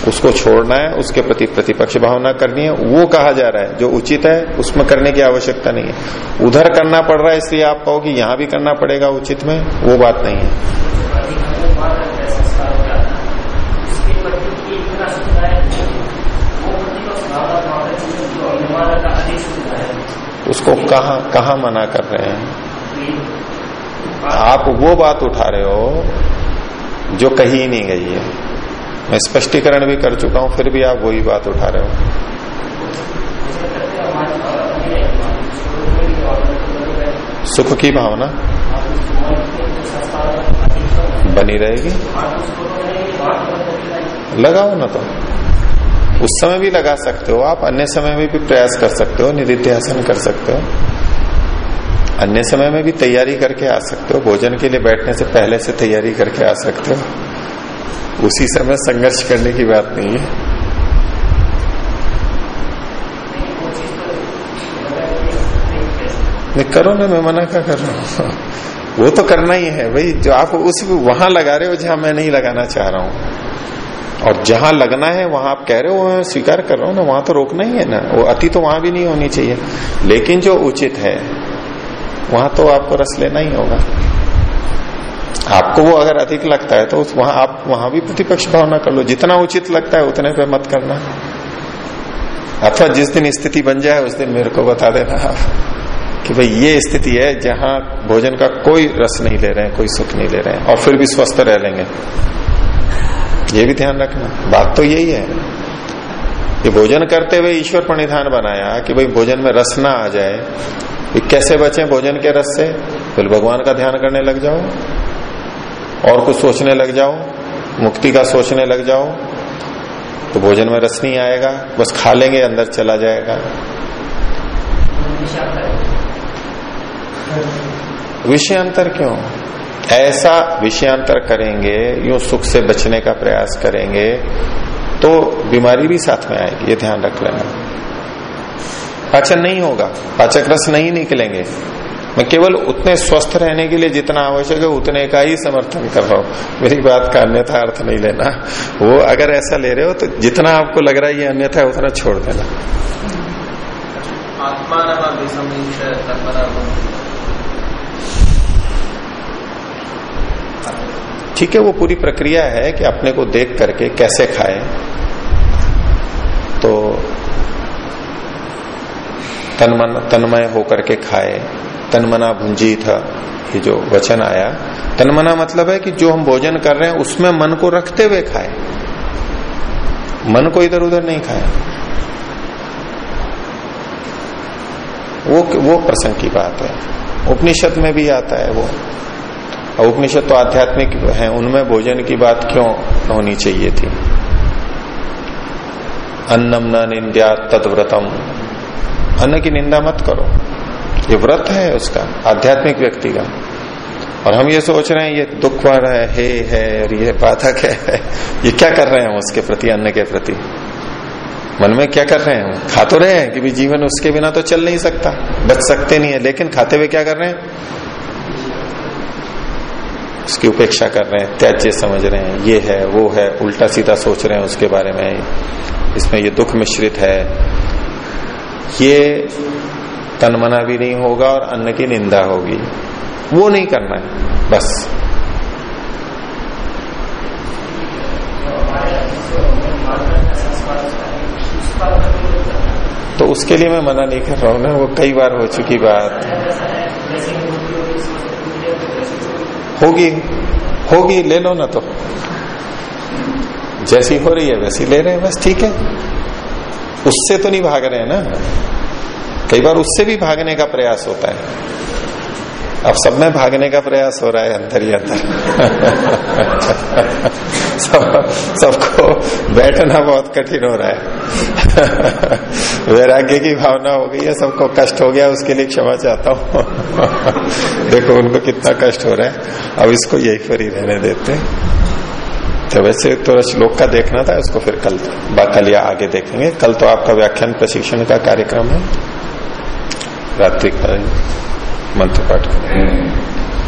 उसको छोड़ना है, उसके प्रति प्रतिपक्ष भावना करनी है। वो कहा जा रहा है, जो उचित है, उसमें करने की आवश्यकता नहीं है। उधर करना पड़ रहा है, इसलिए आप कहो कि यहाँ भी करना पड़ेगा उचित में, वो बात नहीं है। उसको कहा कहा मना कर रहे हैं? आप वो बात उठा रहे हो जो कही नहीं गई है। मैं स्पष्टीकरण भी कर चुका हूँ, फिर भी आप वही बात उठा रहे हो। सुख की भावना बनी रहेगी। लगाओ ना तो। उस समय भी लगा सकते हो। आप अन्य समय में भी प्रयास कर सकते हो निधिध्यासन कर सकते हो। अन्य समय में भी तैयारी करके आ सकते हो। भोजन के लिए बैठने से पहले से तैयारी करके आ सकते हो। उसी समय संघर्ष करने की बात नहीं है। नहीं, करो ना, मैं मना क्या कर रहा हूँ? वो तो करना ही है। भाई, जो आप उस वहाँ लगा रहे हो जहाँ मैं नहीं लगाना चाह रहा हूँ। और जहाँ लगना है, वहाँ आप कह रहे हो स्वीकार कर रहा हूँ ना, वहाँ तो रोकना ही है ना। वो अति तो वहाँ भी नहीं होनी चाहिए। लेकिन जो उचित है, वहाँ तो आपको रस लेना ही होगा। आपको वो अगर अधिक लगता है तो वहाँ आप, वहाँ भी प्रतिपक्ष भावना कर लो। जितना उचित लगता है, उतने पे मत करना। अथवा जिस दिन स्थिति बन जाए, उस दिन मेरे को बता देना आप, कि भाई, ये स्थिति है जहाँ भोजन का कोई रस नहीं ले रहे हैं, कोई सुख नहीं ले रहे हैं, और फिर भी स्वस्थ रह लेंगे। ये भी ध्यान रखना। बात तो यही है। कि भोजन करते हुए ईश्वर प्रणिधान बनाया कि भाई भोजन में रस ना आ जाए। कि कैसे बचे भोजन के रस से? फिर भगवान का ध्यान करने लग जाओ। और कुछ सोचने लग जाओ। मुक्ति का सोचने लग जाओ। तो भोजन में रस नहीं आएगा। बस खा लेंगे, अंदर चला जाएगा। विषय अंतर क्यों? ऐसा विषयांतर करेंगे, यूँ सुख से बचने का प्रयास करेंगे तो बीमारी भी साथ में आएगी, ये ध्यान रख लेना। पाचन नहीं होगा पाचक रस नहीं निकलेंगे। मैं केवल उतने स्वस्थ रहने के लिए जितना आवश्यक है, उतने का ही समर्थन कर रहा हूँ। मेरी बात का अन्यथा अर्थ नहीं लेना। वो अगर ऐसा ले रहे हो तो जितना आपको लग रहा है ये अन्यथा है, उतना छोड़ देना। ठीक है, वो पूरी प्रक्रिया है कि अपने को देख करके कैसे खाए। तो तनमन, तन्मय होकर के खाए। तनमना भुंजी था, ये जो वचन आया। तनमना मतलब है कि जो हम भोजन कर रहे हैं, उसमें मन को रखते हुए खाए। मन को इधर उधर नहीं खाए। वो वो प्रसंग की बात है। उपनिषद में भी आता है वो। उपनिषद तो आध्यात्मिक है, उनमें भोजन की बात क्यों होनी चाहिए थी? अन्नम न निंद्या तदव्रतम। अन्न की निंदा मत करो। ये व्रत है उसका, आध्यात्मिक व्यक्ति का। और हम ये सोच रहे हैं, ये दुख वाला है, हे, है, और ये बाधक है ये क्या कर रहे हैं उसके प्रति, अन्न के प्रति? मन में क्या कर रहे हैं खा तो रहे हैं कि भी जीवन उसके बिना तो चल नहीं सकता, बच सकते नहीं है, लेकिन खाते हुए क्या कर रहे हैं? उसकी उपेक्षा कर रहे हैं, त्याज्य समझ रहे हैं, ये है, वो है उल्टा सीधा सोच रहे हैं उसके बारे में। इसमें ये दुख मिश्रित है। ये तनमना भी नहीं होगा और अन्न की निंदा होगी। वो नहीं करना है, बस। तो उसके लिए मैं मना नहीं कर रहा हूँ ना, वो कई बार हो चुकी बात। होगी होगी ले लो ना तो। जैसी हो रही है वैसी ले रहे हैं बस ठीक है। उससे तो नहीं भाग रहे हैं ना। कई बार उससे भी भागने का प्रयास होता है। अब सब में भागने का प्रयास हो रहा है अंदर ही अंदर। सब, सबको बैठना बहुत कठिन हो रहा है। वैराग्य की भावना हो गई है, सबको कष्ट हो गया, उसके लिए क्षमा चाहता हूँ। देखो, उनको कितना कष्ट हो रहा है। अब इसको यही पर ही रहने देते तो वैसे तो श्लोक का देखना था, उसको फिर कल कल या आगे देखेंगे। कल तो आपका व्याख्यान प्रशिक्षण का कार्यक्रम है। रात्रि मंत्र पाठ करेंगे